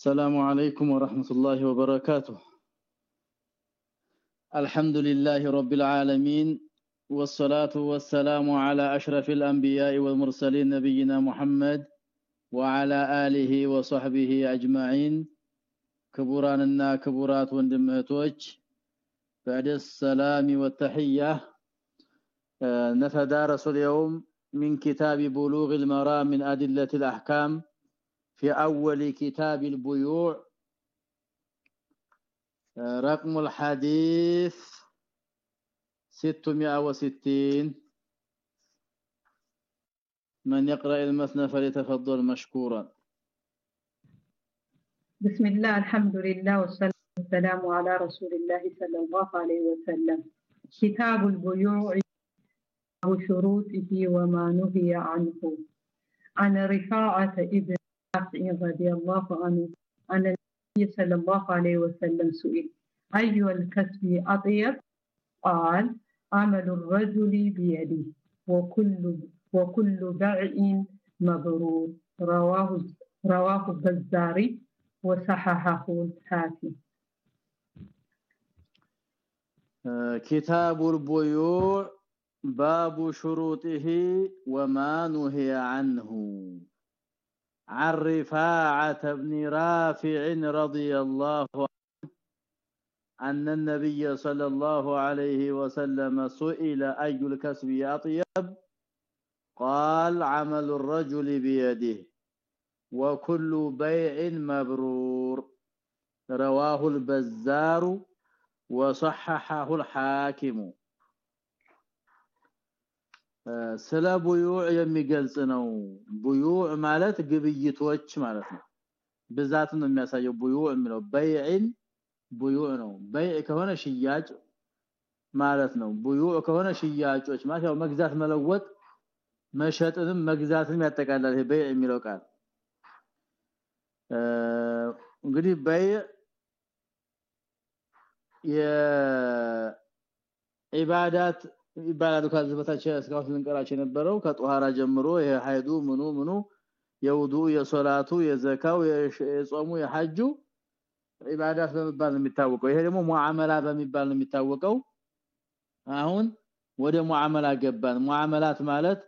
السلام عليكم ورحمة الله وبركاته. الحمد لله رب العالمين والصلاة والسلام على أشرف الأنبياء والمرسلين نبينا محمد وعلى آله وصحبه أجمعين. كبراننا كبرات وندمهتوج بعد السلام والتحية نتدارس اليوم من كتاب بلوغ المرام من أدلة الأحكام. في أول كتاب البيوع رقم الحديث 660 من يقرأ المثنى فليتفضل مشكورا. بسم الله الحمد لله والصلاة والسلام على رسول الله صلى الله عليه وسلم. كتاب البيوع وشروطه وما نهي عنه. عن رفاعة ابن رضي الله عنه أن النبي صلى الله عليه وسلم سئل أي الكسب أطيب؟ قال عمل الرجل بيده وكل وكل بيع مبرور. رواه رواه البزاري وصححه الحاكم. كتاب البيوع باب شروطه وما نهي عنه. عن رفاعة بن رافع رضي الله عنه أن النبي صلى الله عليه وسلم سئل أي الكسب أطيب؟ قال عمل الرجل بيده وكل بيع مبرور. رواه البزار وصححه الحاكم. ስለ ቡዩዕ የሚገልጽ ነው። ቡዩዕ ማለት ግብይቶች ማለት ነው። ብዛት ነው የሚያሳየው ቡዩዕ የሚለው። በይዕን ቡዩዕ ነው። በይዕ ከሆነ ሽያጭ ማለት ነው። ቡዩዕ ከሆነ ሽያጮች ማለት ያው መግዛት መለወጥ መሸጥንም መግዛትንም ያጠቃልላል ይሄ በይዕ የሚለው ቃል። እንግዲህ በይዕ የኢባዳት ይባላል ከዚህ በታች እስካሁን ልንቀራቸው የነበረው ከጧሃራ ጀምሮ ሀይዱ ምኑ ምኑ የውዱ የሶላቱ የዘካው የጾሙ የሐጁ ኢባዳት በመባል ነው የሚታወቀው። ይሄ ደግሞ ሙአመላ በሚባል ነው የሚታወቀው። አሁን ወደ ሙአመላ ገባን። ሙአመላት ማለት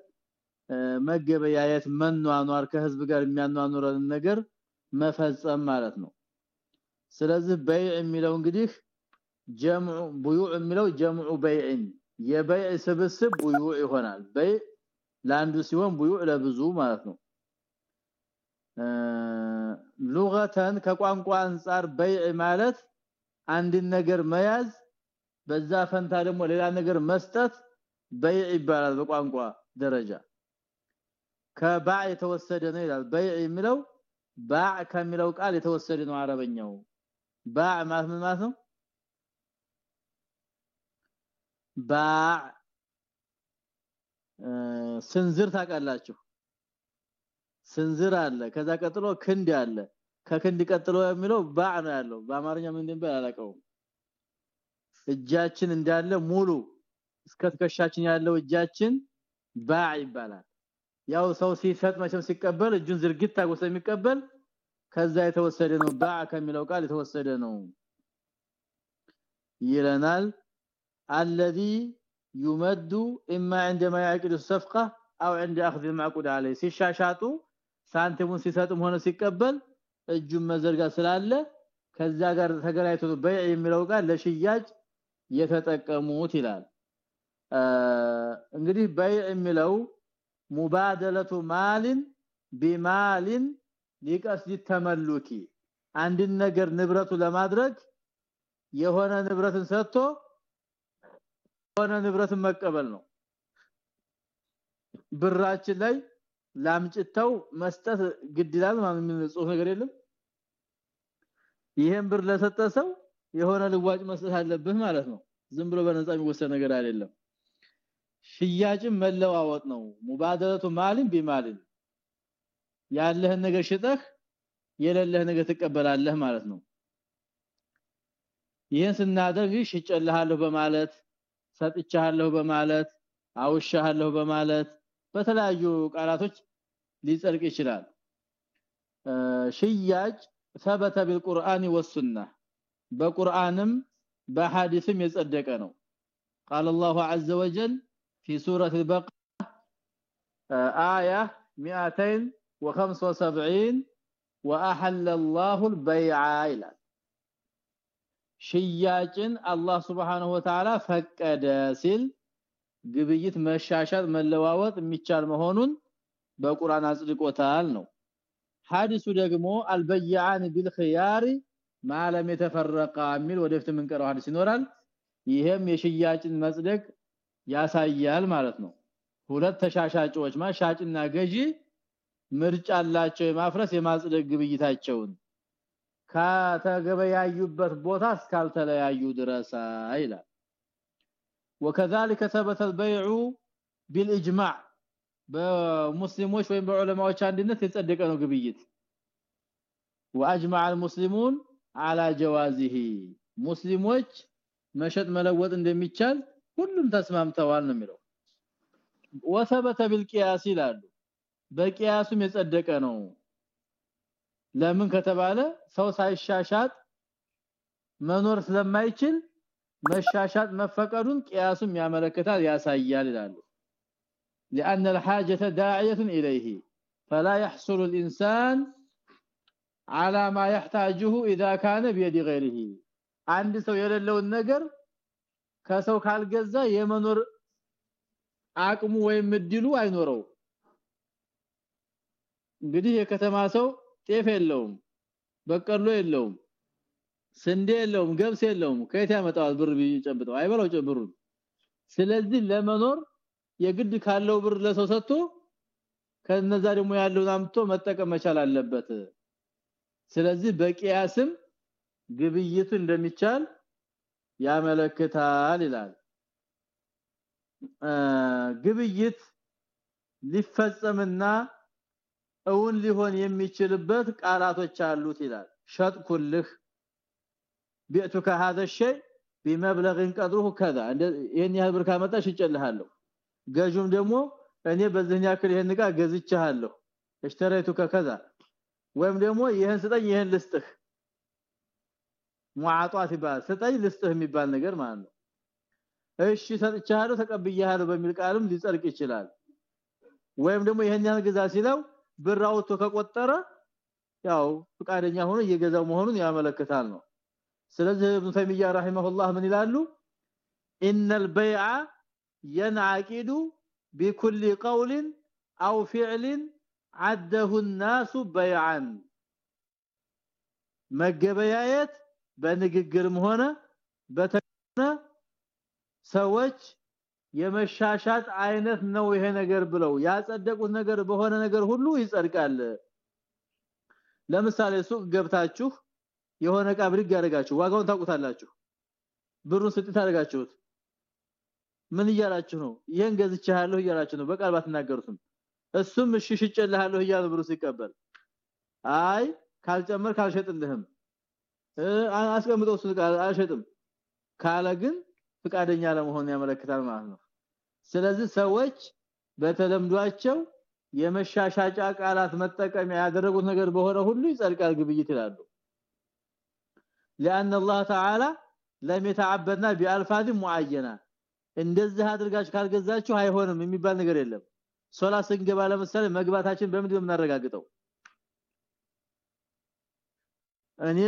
መገበያየት መኗኗር ከህዝብ ጋር የሚያኗኑረን ነገር መፈጸም ማለት ነው። ስለዚህ በይዕ የሚለው እንግዲህ ጀምዑ ቡዩዕ የሚለው ጀምዑ በይዕን የበይዕ ስብስብ ቡዩዕ ይሆናል። በይዕ ለአንዱ ሲሆን ቡዩዕ ለብዙ ማለት ነው። ሉገተን ከቋንቋ አንፃር በይዕ ማለት አንድን ነገር መያዝ በዛ ፈንታ ደግሞ ሌላ ነገር መስጠት በይዕ ይባላል በቋንቋ ደረጃ። ከባዕ የተወሰደ ነው ይላል። በይዕ የሚለው ባዕ ከሚለው ቃል የተወሰደ ነው አረበኛው። ባዕ ማለት ማለት ነው ባዕ ስንዝር ታውቃላችሁ? ስንዝር አለ። ከዛ ቀጥሎ ክንድ አለ። ከክንድ ቀጥሎ የሚለው ባዕ ነው ያለው። በአማርኛ ምን እንደሚባል አላውቀውም። እጃችን እንዳለ ሙሉ እስከ ትከሻችን ያለው እጃችን ባዕ ይባላል። ያው ሰው ሲሰጥ መቼም ሲቀበል እጁን ዝርግት ታጎ ስለሚቀበል ከዛ የተወሰደ ነው። ባዕ ከሚለው ቃል የተወሰደ ነው ይለናል الذي يمد اما عندما يعقد الصفقه او عند اخذ المعقود عليه ሲሻሻጡ ሳንቲሙን ሲሰጥም ሆነ ሲቀበል እጁን መዘርጋ ስላለ ከዛ ጋር ተገናኝቶ በይዕ የሚለው ቃል ለሽያጭ የተጠቀሙት ይላል እንግዲህ በይዕ የሚለው ሙባደለቱ ማልን ቢማልን ሊቀስድ ተመሉኪ አንድን ነገር ንብረቱ ለማድረግ የሆነ ንብረትን ሰጥቶ የሆነ ንብረትን መቀበል ነው። ብራችን ላይ ላምጭተው መስጠት ግድላል ማለት ምን ጽሁፍ ነገር የለም። ይሄን ብር ለሰጠ ሰው የሆነ ልዋጭ መስጠት አለብህ ማለት ነው። ዝም ብሎ በነፃ የሚወሰድ ነገር አይደለም። ሽያጭም መለዋወጥ ነው። ሙባደለቱ ማልን ቢማልን ያለህን ነገር ሽጠህ የሌለህ ነገር ትቀበላለህ ማለት ነው። ይሄን ስናደርግ ሽጨልሃለሁ በማለት ሰጥቻለሁ በማለት አውሻለሁ በማለት በተለያዩ ቃላቶች ሊጸድቅ ይችላል ሽያጭ ثبت بالقرآن والسنة بقرآنم بحديثم يصدق ነው قال الله عز وجل في سورة البقرة آية 275 وأحل الله البيع إلى ሽያጭን አላህ Subhanahu Wa ፈቀደ ሲል ግብይት መሻሻጥ መለዋወጥ የሚቻል መሆኑን በቁርአን አጽድቆታል ነው። ሐዲሱ ደግሞ አልበይዓን ቢልኺያር ማለም የተፈረቀ የሚል ወደፊት የምንቀረው ሐዲስ ይኖራል። ይሄም የሽያጭን መጽደቅ ያሳያል ማለት ነው። ሁለት ተሻሻጮች ማሻጭና ገዢ ምርጫ አላቸው የማፍረስ የማጽደቅ ግብይታቸውን ከተገበያዩበት ቦታ እስካልተለያዩ ድረስ ይላል وكذلك ثبت البيع بالاجماع በሙስሊሞች ወይም በዑለማዎች አንድነት የጸደቀ ነው ግብይት واجمع المسلمون على جوازه ሙስሊሞች መሸጥ መለወጥ እንደሚቻል ሁሉም ተስማምተዋል ነው የሚለው وثبت بالقياس ይላሉ በቂያሱም የጸደቀ ነው ለምን ከተባለ ሰው ሳይሻሻጥ መኖር ስለማይችል መሻሻጥ መፈቀዱን ቂያሱም ያመለክታል ያሳያል ይላሉ لان الحاجه داعيه اليه فلا يحصل الانسان على ما يحتاجه اذا كان بيد غيره አንድ ሰው የሌለውን ነገር ከሰው ካልገዛ የመኖር አቅሙ ወይም እድሉ አይኖረው እንግዲህ የከተማ ሰው ጤፍ የለውም በቀሎ የለውም ስንዴ የለውም ገብስ የለውም። ከየት ያመጣዋል ብር ቢጨብጠው አይበላው ጨብሩን ስለዚህ ለመኖር የግድ ካለው ብር ለሰው ሰጥቶ ከነዛ ደግሞ ያለውን አምጥቶ መጠቀም መቻል አለበት። ስለዚህ በቂያስም ግብይቱ እንደሚቻል ያመለክታል ይላል። ግብይት ሊፈጸምና እውን ሊሆን የሚችልበት ቃላቶች አሉት ይላል ሸጥኩልህ ቢዕቱከ هذا الشيء بمبلغ قدره كذا ይሄን ያህል ብር ካመጣሽ ይጨልሃለሁ ገጁም ደግሞ እኔ በዚህን ያክል ይሄን ዕቃ ገዝቻለሁ اشتريتك كذا ወይም ደግሞ ይሄን ስጠኝ ይሄን ልስጥህ ሙዓጧት ይባል ስጠኝ ልስጥህ የሚባል ነገር ማለት ነው እሺ ሰጥቻለሁ ተቀብያለሁ በሚል ቃልም ሊጸድቅ ይችላል ወይም ደግሞ ይሄን ያህል ግዛ ሲለው ብር አውጥቶ ከቆጠረ ያው ፍቃደኛ ሆኖ እየገዛው መሆኑን ያመለክታል ነው ስለዚህ ኢብኑ ተይሚያ ረሂመሁላህ ምን ይላሉ ኢነል በይዓ ينعقد بكل قول او فعل عده الناس بيعا መገበያየት በንግግርም ሆነ በተነ ሰዎች የመሻሻት አይነት ነው ይሄ ነገር ብለው ያጸደቁት ነገር በሆነ ነገር ሁሉ ይጸድቃል። ለምሳሌ ሱቅ ገብታችሁ የሆነ ዕቃ ብድግ ያደርጋችሁ ዋጋውን ታውቁታላችሁ። ብሩን ስጥት አደርጋችሁት ምን እያላችሁ ነው? ይሄን ገዝቻለሁ እያላችሁ ነው። በቃል ባትናገሩትም እሱም እሺ ሽጨልሃለሁ እያለ ብሩ ሲቀበል አይ ካልጨመር ካልሸጥልህም አስቀምጠው እሱ አልሸጥም። ካለ ግን ፍቃደኛ ለመሆን ያመለክታል ማለት ነው ስለዚህ ሰዎች በተለምዷቸው የመሻሻጫ ቃላት መጠቀሚያ ያደረጉት ነገር በሆነ ሁሉ ይጸድቃል ግብይት ይላሉ لان الله تعالى لم يتعبدنا بالفاظ معينه እንደዚህ አድርጋችሁ ካልገዛችሁ አይሆንም የሚባል ነገር የለም ሶላት ስንገባ ለምሳሌ መግባታችን በምንድን ነው የምናረጋግጠው እኔ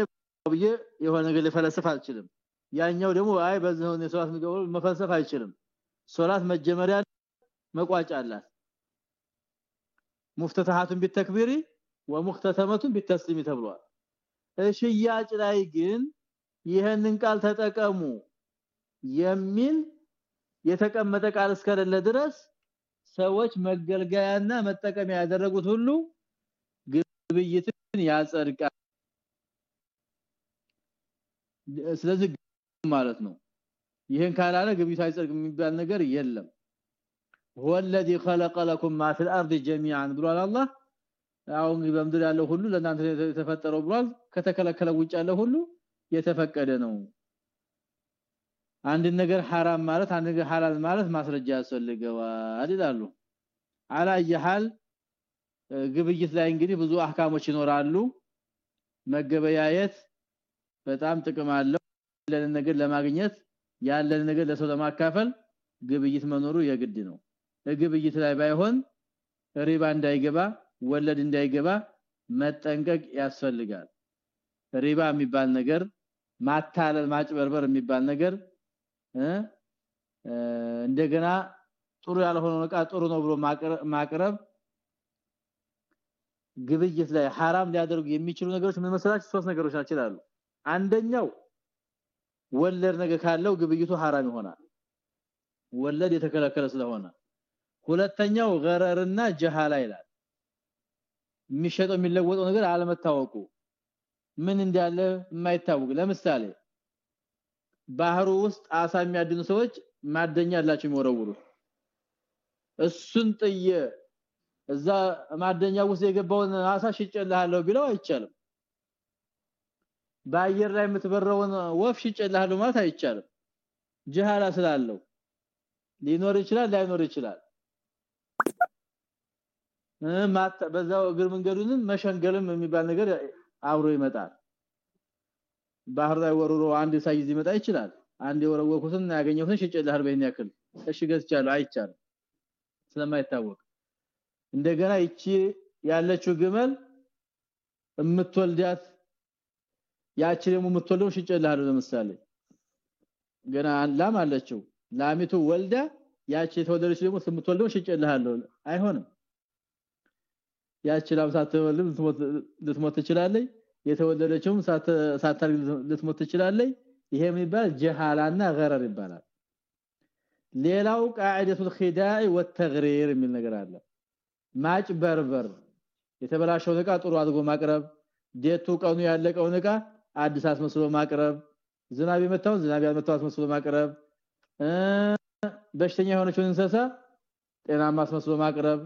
ብዬ የሆነ ነገር ልፈለስፍ አልችልም ያኛው ደግሞ አይ በዚህ ነው ሶላት ምገቡ መፈልሰፍ አይችልም። ሶላት መጀመሪያ መቋጫ አላት። ሙፍተታሃቱን ቢተክቢሪ ወሙክተተመቱን ቢተስሊሚ ተብሏል። ሽያጭ ላይ ግን ይህንን ቃል ተጠቀሙ የሚል የተቀመጠ ቃል እስከሌለ ድረስ ሰዎች መገልገያና መጠቀሚያ ያደረጉት ሁሉ ግብይትን ያጸድቃል። ስለዚህ ማለት ነው። ይሄን ካላለ ግብይት አይጸድቅም የሚባል ነገር የለም። هو الذي خلق لكم ما في الارض جميعا ብሏል አላህ። አሁን በምድር ያለው ሁሉ ለእናንተ የተፈጠረው ብሏል። ከተከለከለ ውጭ ያለው ሁሉ የተፈቀደ ነው። አንድ ነገር حرام ማለት አንድ ነገር حلال ማለት ማስረጃ ያስፈልገዋል ይላሉ። አላየሃል ግብይት ላይ እንግዲህ ብዙ አህካሞች ይኖራሉ። መገበያየት በጣም ጥቅም አለው። ያለን ነገር ለማግኘት ያለን ነገር ለሰው ለማካፈል ግብይት መኖሩ የግድ ነው ግብይት ላይ ባይሆን ሪባ እንዳይገባ ወለድ እንዳይገባ መጠንቀቅ ያስፈልጋል ሪባ የሚባል ነገር ማታለል ማጭበርበር የሚባል ነገር እንደገና ጥሩ ያልሆነው እቃ ጥሩ ነው ብሎ ማቅረብ ግብይት ላይ حرام ሊያደርጉ የሚችሉ ነገሮች ምን መሰላችሁ ሶስት ነገሮች ናቸው ይላሉ አንደኛው ወለድ ነገር ካለው ግብይቱ حرام ይሆናል ወለድ የተከለከለ ስለሆነ ሁለተኛው ገረርና ጀሃላ ይላል የሚሸጠው የሚለወጠው ነገር አለመታወቁ ምን እንዳለ የማይታወቅ ለምሳሌ ባህሩ ውስጥ አሳ የሚያድኑ ሰዎች ማደኛ ያላቸው የሚወረውሩ እሱን ጥየ እዛ ማደኛ ውስጥ የገባውን አሳ ሽጨልሃለሁ ቢለው አይቻልም በአየር ላይ የምትበረውን ወፍ ሽጨልሃለሁ ማለት አይቻልም። ጀሃላ ስላለው ሊኖር ይችላል ላይኖር ይችላል። ማታ በዛው እግር መንገዱንም መሸንገልም የሚባል ነገር አብሮ ይመጣል። ባህር ላይ ወርሮ አንድ ሳይዝ ይመጣ ይችላል። አንድ የወረወኩትን ያገኘሁትን ሽጨልሃል በእኔ ያክል። እሺ ገዝቻለሁ። አይቻልም። ስለማይታወቅ እንደገና ይቺ ያለችው ግመል እምትወልዳት ያቺ ደግሞ የምትወልደው ሽጨልሃለሁ ለምሳሌ ገና ላም አለችው። ላሚቱ ወልዳ ያቺ የተወለደች ደግሞ የምትወልደው ሽጨልሃለሁ አይሆንም። ያቺ ላም ሳትወልድ ልትሞት ትችላለች። የተወለደችውም ሳታርግ ልትሞት ትችላለች። ይሄ የሚባል ጀሃላና ገረር ይባላል። ሌላው ቃዒደቱል ኺዳዕ ወተግሪር የሚል ነገር አለ። ማጭበርበር የተበላሸው እቃ ጥሩ አድርጎ ማቅረብ ዴቱ ቀኑ ያለቀውን እቃ አዲስ አስመስሎ ማቅረብ ዝናብ የመታውን ዝናብ ያልመታው አስመስሎ ማቅረብ በሽተኛ የሆነችውን እንስሳ ጤናማ አስመስሎ ማቅረብ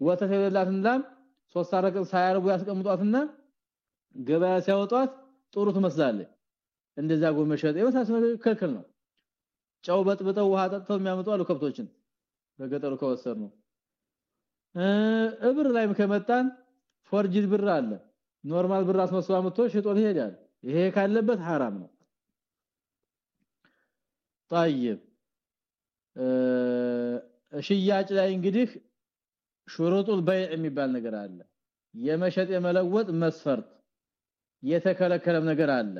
ወተት የሌላትን ላም ሶስት አረቀ ሳያርቡ ያስቀምጧትና ገበያ ሲያወጧት ጥሩ ትመስላለች። እንደዛ ጎመሸጥ የመሳሰለ ክልክል ነው። ጨው በጥብጠው ውሃ ጠጥተው የሚያመጡ አሉ ከብቶችን በገጠሩ ከወሰድነው ብር ላይም ከመጣን forged ብር አለ። normal ብር አስመስሎ አምጥቶ ሽጦ ይሄዳል ይሄ ካለበት حرام ነው طيب ሽያጭ ላይ እንግዲህ ሹሩጡል በይዕ የሚባል ነገር አለ የመሸጥ የመለወጥ መስፈርት የተከለከለም ነገር አለ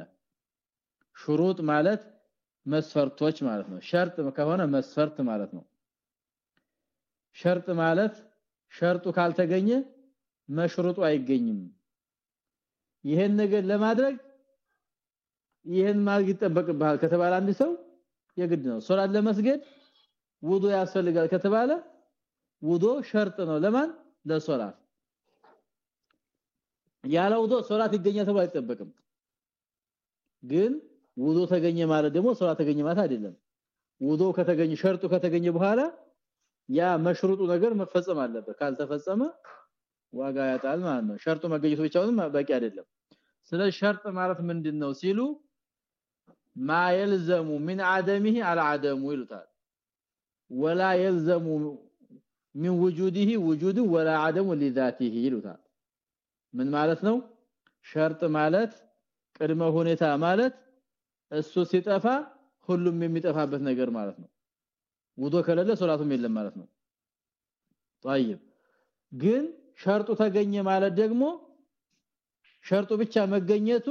ሹሩጥ ማለት መስፈርቶች ማለት ነው ሸርጥ ከሆነ መስፈርት ማለት ነው ሸርጥ ማለት ሸርጡ ካልተገኘ መሽሩጡ አይገኝም ይሄን ነገር ለማድረግ ይሄን ማድረግ ይጠበቅብሃል ከተባለ አንድ ሰው የግድ ነው። ሶላት ለመስገድ ውዶ ያስፈልጋል ከተባለ ውዶ ሸርጥ ነው። ለማን? ለሶላት። ያለ ውዶ ሶላት ይገኛል ተብሎ አይጠበቅም። ግን ውዶ ተገኘ ማለት ደግሞ ሶላት ተገኘ ማለት አይደለም። ውዶ ከተገኘ ሸርጡ ከተገኘ በኋላ ያ መሽሩጡ ነገር መፈጸም አለበት። ካልተፈጸመ ዋጋ ያጣል ማለት ነው። ሸርጡ መገኘቱ ብቻውን በቂ አይደለም። ስለ ሸርጥ ማለት ምንድነው ሲሉ ما يلزم من عدمه على عدمه ይሉታል ولا يلزم من وجوده وجود ولا عدم لذاته ይሉታል ምን ማለት ነው ሸርጥ ማለት ቅድመ ሁኔታ ማለት እሱ ሲጠፋ ሁሉም የሚጠፋበት ነገር ማለት ነው ውዶ ከሌለ ሶላቱም የለም ማለት ነው طيب ግን ሸርጡ ተገኘ ማለት ደግሞ ሸርጡ ብቻ መገኘቱ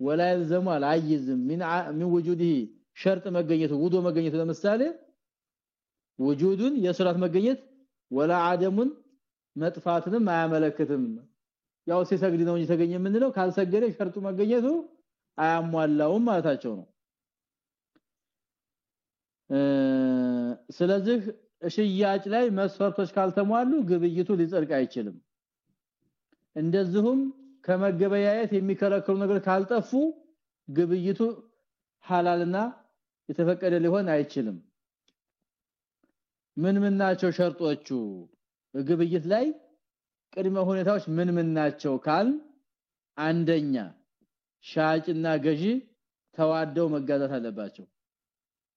ወላ يلزم العجز من من وجوده شرط መገኘቱ ውዶ መገኘቱ ለምሳሌ وجودን የስራት መገኘት ወላ አደሙን መጥፋትንም አያመለክትም። ያው ሲሰግድ ነው እንጂ ተገኘ የምንለው ካልሰገደ ሸርጡ መገኘቱ አያሟላውም ማለታቸው ነው። ስለዚህ ሽያጭ ላይ መስፈርቶች ካልተሟሉ ግብይቱ ሊጸድቅ አይችልም። እንደዚሁም ከመገበያየት የሚከለክሉ ነገር ካልጠፉ ግብይቱ ሐላልና የተፈቀደ ሊሆን አይችልም። ምን ምን ናቸው ሸርጦቹ? ግብይት ላይ ቅድመ ሁኔታዎች ምን ምን ናቸው ካል አንደኛ ሻጭና ገዢ ተዋደው መጋዛት አለባቸው።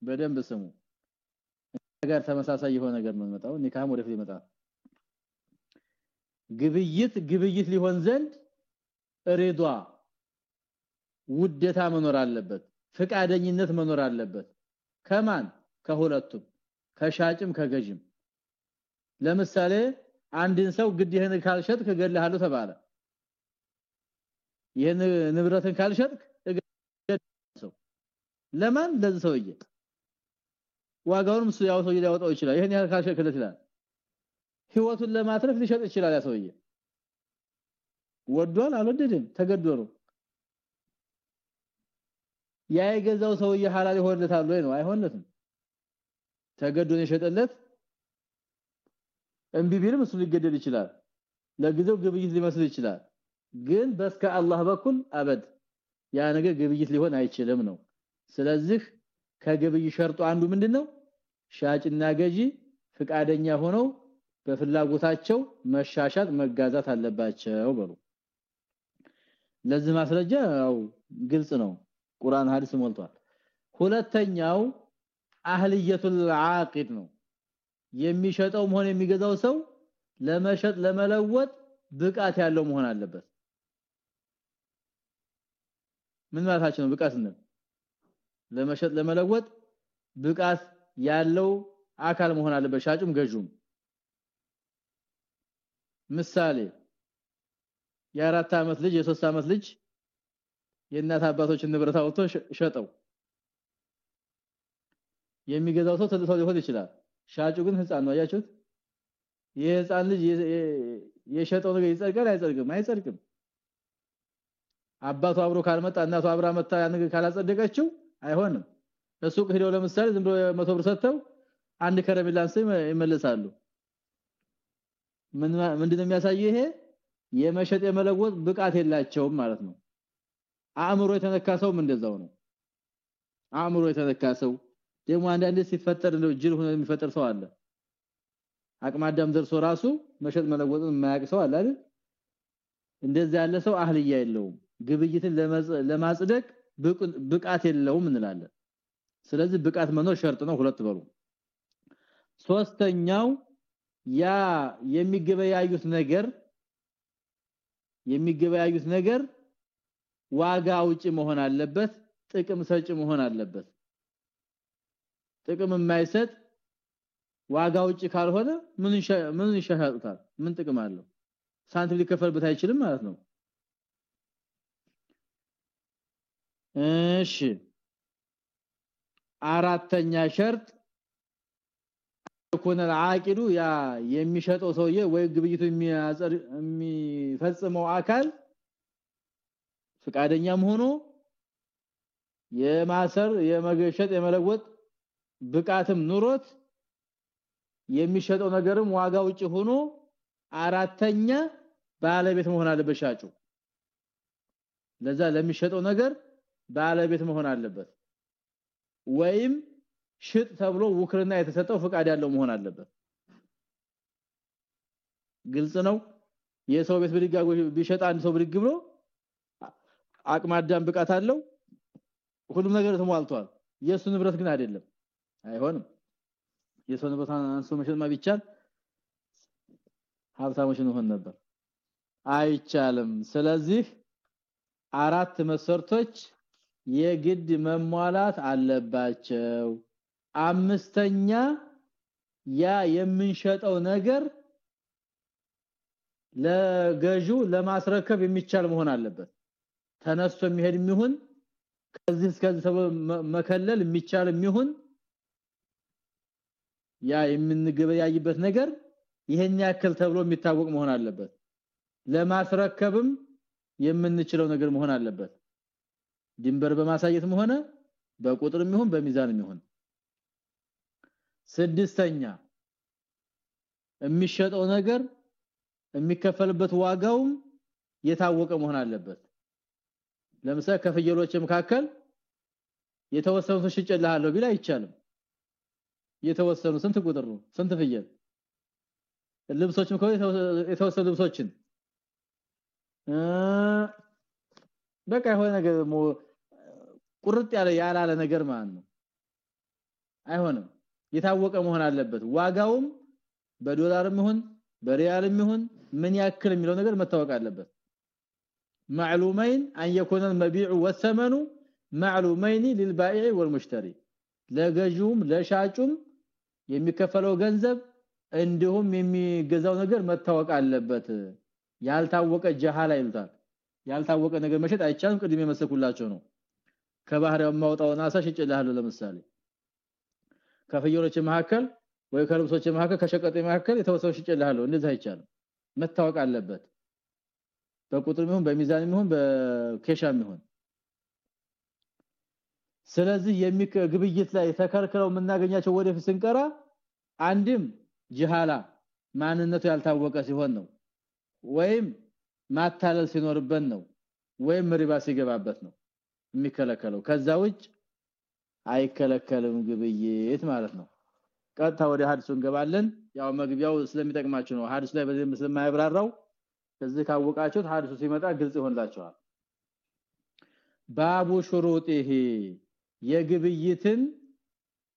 በደንብ ስሙ። ነገር ተመሳሳይ የሆነ ነገር ነው መጣው ኒካም ወደፊት ይመጣል። ግብይት ግብይት ሊሆን ዘንድ ሪዷ ውደታ መኖር አለበት ፍቃደኝነት መኖር አለበት። ከማን? ከሁለቱም ከሻጭም ከገዥም። ለምሳሌ አንድን ሰው ግድ ይሄን ካልሸጥክ እገልሃለሁ ተባለ። ይሄን ንብረትን ካልሸጥክ ሰው። ለማን? ለዚህ ሰውዬ። ዋጋውንም ያው ሰውዬ ሊያወጣው ይችላል። ይሄን ያህል ይላል። ህይወቱን ለማትረፍ ሊሸጥ ይችላል ያ ሰውዬ ወዷል አልወደደም? ነው ያ የገዛው ሰውዬ ሐላል ይሆንለታል ወይ ነው? አይሆንለትም። ተገዶ ነው የሸጠለት እምቢ ቢልም እሱ ሊገደል ይችላል። ለጊዜው ግብይት ሊመስል ይችላል። ግን በስከ አላህ በኩል አበድ። ያ ነገር ግብይት ሊሆን አይችልም ነው። ስለዚህ ከግብይ ሸርጡ አንዱ ምንድነው? ሻጭና ገዢ ፍቃደኛ ሆነው በፍላጎታቸው መሻሻት መጋዛት አለባቸው በሉ ለዚህ ማስረጃ ያው ግልጽ ነው። ቁርአን ሐዲስ ሞልቷል። ሁለተኛው አህልየቱል ዓቂድ ነው። የሚሸጠው መሆን የሚገዛው ሰው ለመሸጥ ለመለወጥ ብቃት ያለው መሆን አለበት። ምን ማለታችን ነው ብቃት ነው ለመሸጥ ለመለወጥ ብቃት ያለው አካል መሆን አለበት። ሻጩም ገዡም ምሳሌ የአራት አመት ልጅ የሶስት አመት ልጅ የእናት አባቶችን ንብረት አውጥቶ ሸጠው። የሚገዛው ሰው ትልቅ ሰው ሊሆን ይችላል። ሻጩ ግን ህፃን ነው። አያችሁት? የህፃን ልጅ የሸጠው ነገር ይጸድቃል? አይጸድቅም? አይጸድቅም። አባቱ አብሮ ካልመጣ እናቱ አብራ መጣ ያን ካላጸደቀችው አይሆንም። ለሱቅ ሄደው ለምሳሌ ዝም ብሎ 100 ብር ሰጥተው አንድ ከረሜላን ስም ይመለሳሉ። ምን ምንድነው የሚያሳየው ይሄ የመሸጥ የመለወጥ ብቃት የላቸውም ማለት ነው። አእምሮ የተነካሰውም እንደዛው ነው። አእምሮ የተነካሰው ደግሞ አንዳንዴ ሲፈጠር ነው ጅል ሆኖ የሚፈጠር ሰው አለ። አቅማዳም ደርሶ ራሱ መሸጥ መለወጥን የማያውቅ ሰው አለ አይደል? እንደዚህ ያለ ሰው አህልያ የለውም። ግብይትን ለማጽደቅ ብቃት የለውም እንላለን። ስለዚህ ብቃት መኖር ሸርጥ ነው ሁለት በሉ። ሶስተኛው ያ የሚገበያዩት ነገር የሚገበያዩት ነገር ዋጋ አውጪ መሆን አለበት ጥቅም ሰጪ መሆን አለበት። ጥቅም የማይሰጥ ዋጋ ውጪ ካልሆነ ምን ምን ይሻሻጡታል ምን ጥቅም አለው? ሳንቲም ሊከፈልበት አይችልም ማለት ነው። እሺ። አራተኛ ሸርጥ يكون العاقل ያ የሚሸጠው ሰውዬ ወይ ግብይቱ የሚፈጽመው አካል ፍቃደኛም ሆኖ የማሰር የመገሸጥ የመለወጥ ብቃትም ኑሮት የሚሸጠው ነገርም ዋጋ ውጪ ሆኖ አራተኛ ባለቤት መሆን አለበት ሻጩ ለዛ ለሚሸጠው ነገር ባለቤት መሆን አለበት ወይም ሽጥ ተብሎ ውክልና የተሰጠው ፍቃድ ያለው መሆን አለበት። ግልጽ ነው? የሰው ቤት ብድግ ቢሸጥ አንድ ሰው ብድግ ብሎ አቅማዳም ብቃት አለው? ሁሉም ነገር ተሟልቷል። የሱ ንብረት ግን አይደለም። አይሆንም። የሰው ንብረት አንሶ መሸጥማ ቢቻል ሀብታሞች እንሆን ነበር። አይቻልም። ስለዚህ አራት መሰርቶች የግድ መሟላት አለባቸው አምስተኛ ያ የምንሸጠው ነገር ለገዢው ለማስረከብ የሚቻል መሆን አለበት። ተነስቶ የሚሄድ የሚሆን ከዚህ እስከዚህ መከለል የሚቻል የሚሆን ያ የምንገበያይበት ነገር ይሄን ያክል ተብሎ የሚታወቅ መሆን አለበት። ለማስረከብም የምንችለው ነገር መሆን አለበት። ድንበር በማሳየትም ሆነ በቁጥርም ይሁን በሚዛንም ይሁን ስድስተኛ የሚሸጠው ነገር የሚከፈልበት ዋጋውም የታወቀ መሆን አለበት። ለምሳሌ ከፍየሎች መካከል የተወሰኑ ሽጨልሃለሁ ቢል አይቻልም። የተወሰኑ ስንት ቁጥር ስንት ፍየል? ልብሶችም ከሆነ የተወሰኑ ልብሶችን። በቃ የሆነ ነገር ቁርጥ ያለ ያላለ ነገር ማለት ነው። አይሆንም የታወቀ መሆን አለበት ዋጋውም በዶላርም ይሁን በሪያልም ይሁን ምን ያክል የሚለው ነገር መታወቅ አለበት معلومين ان يكون المبيع والثمن معلومين للبائع والمشتري ለገዢውም ለሻጩም የሚከፈለው ገንዘብ እንዲሁም የሚገዛው ነገር መታወቅ አለበት ያልታወቀ ጀሃላ ይሉታል ያልታወቀ ነገር መሸጥ አይቻልም ቅድም የመሰኩላቸው ነው ከባህሪያው ማውጣውና አሳ ሽጭልሃለሁ ለምሳሌ ከፍየሎች መካከል ወይ ከልብሶች መካከል ከሸቀጥ መካከል የተወሰነ ሽጭልሃለሁ እንደዛ አይቻልም። መታወቅ አለበት። በቁጥር ይሁን በሚዛን ይሁን በኬሻም ይሁን ስለዚህ የሚግብይት ላይ ተከልክለው የምናገኛቸው ወደፊት ስንቀራ አንድም ጅሃላ ማንነቱ ያልታወቀ ሲሆን ነው። ወይም ማታለል ሲኖርበት ነው። ወይም ሪባ ሲገባበት ነው የሚከለከለው። ከዛ ውጭ አይከለከልም ግብይት ማለት ነው። ቀጥታ ወደ ሐዲሱ እንገባለን። ያው መግቢያው ስለሚጠቅማችሁ ነው። ሐዲሱ ላይ በዚህ ስለማይብራራው እዚህ ካወቃችሁት ሐዲሱ ሲመጣ ግልጽ ይሆንላችኋል። ባቡ ሹሩጢሂ የግብይትን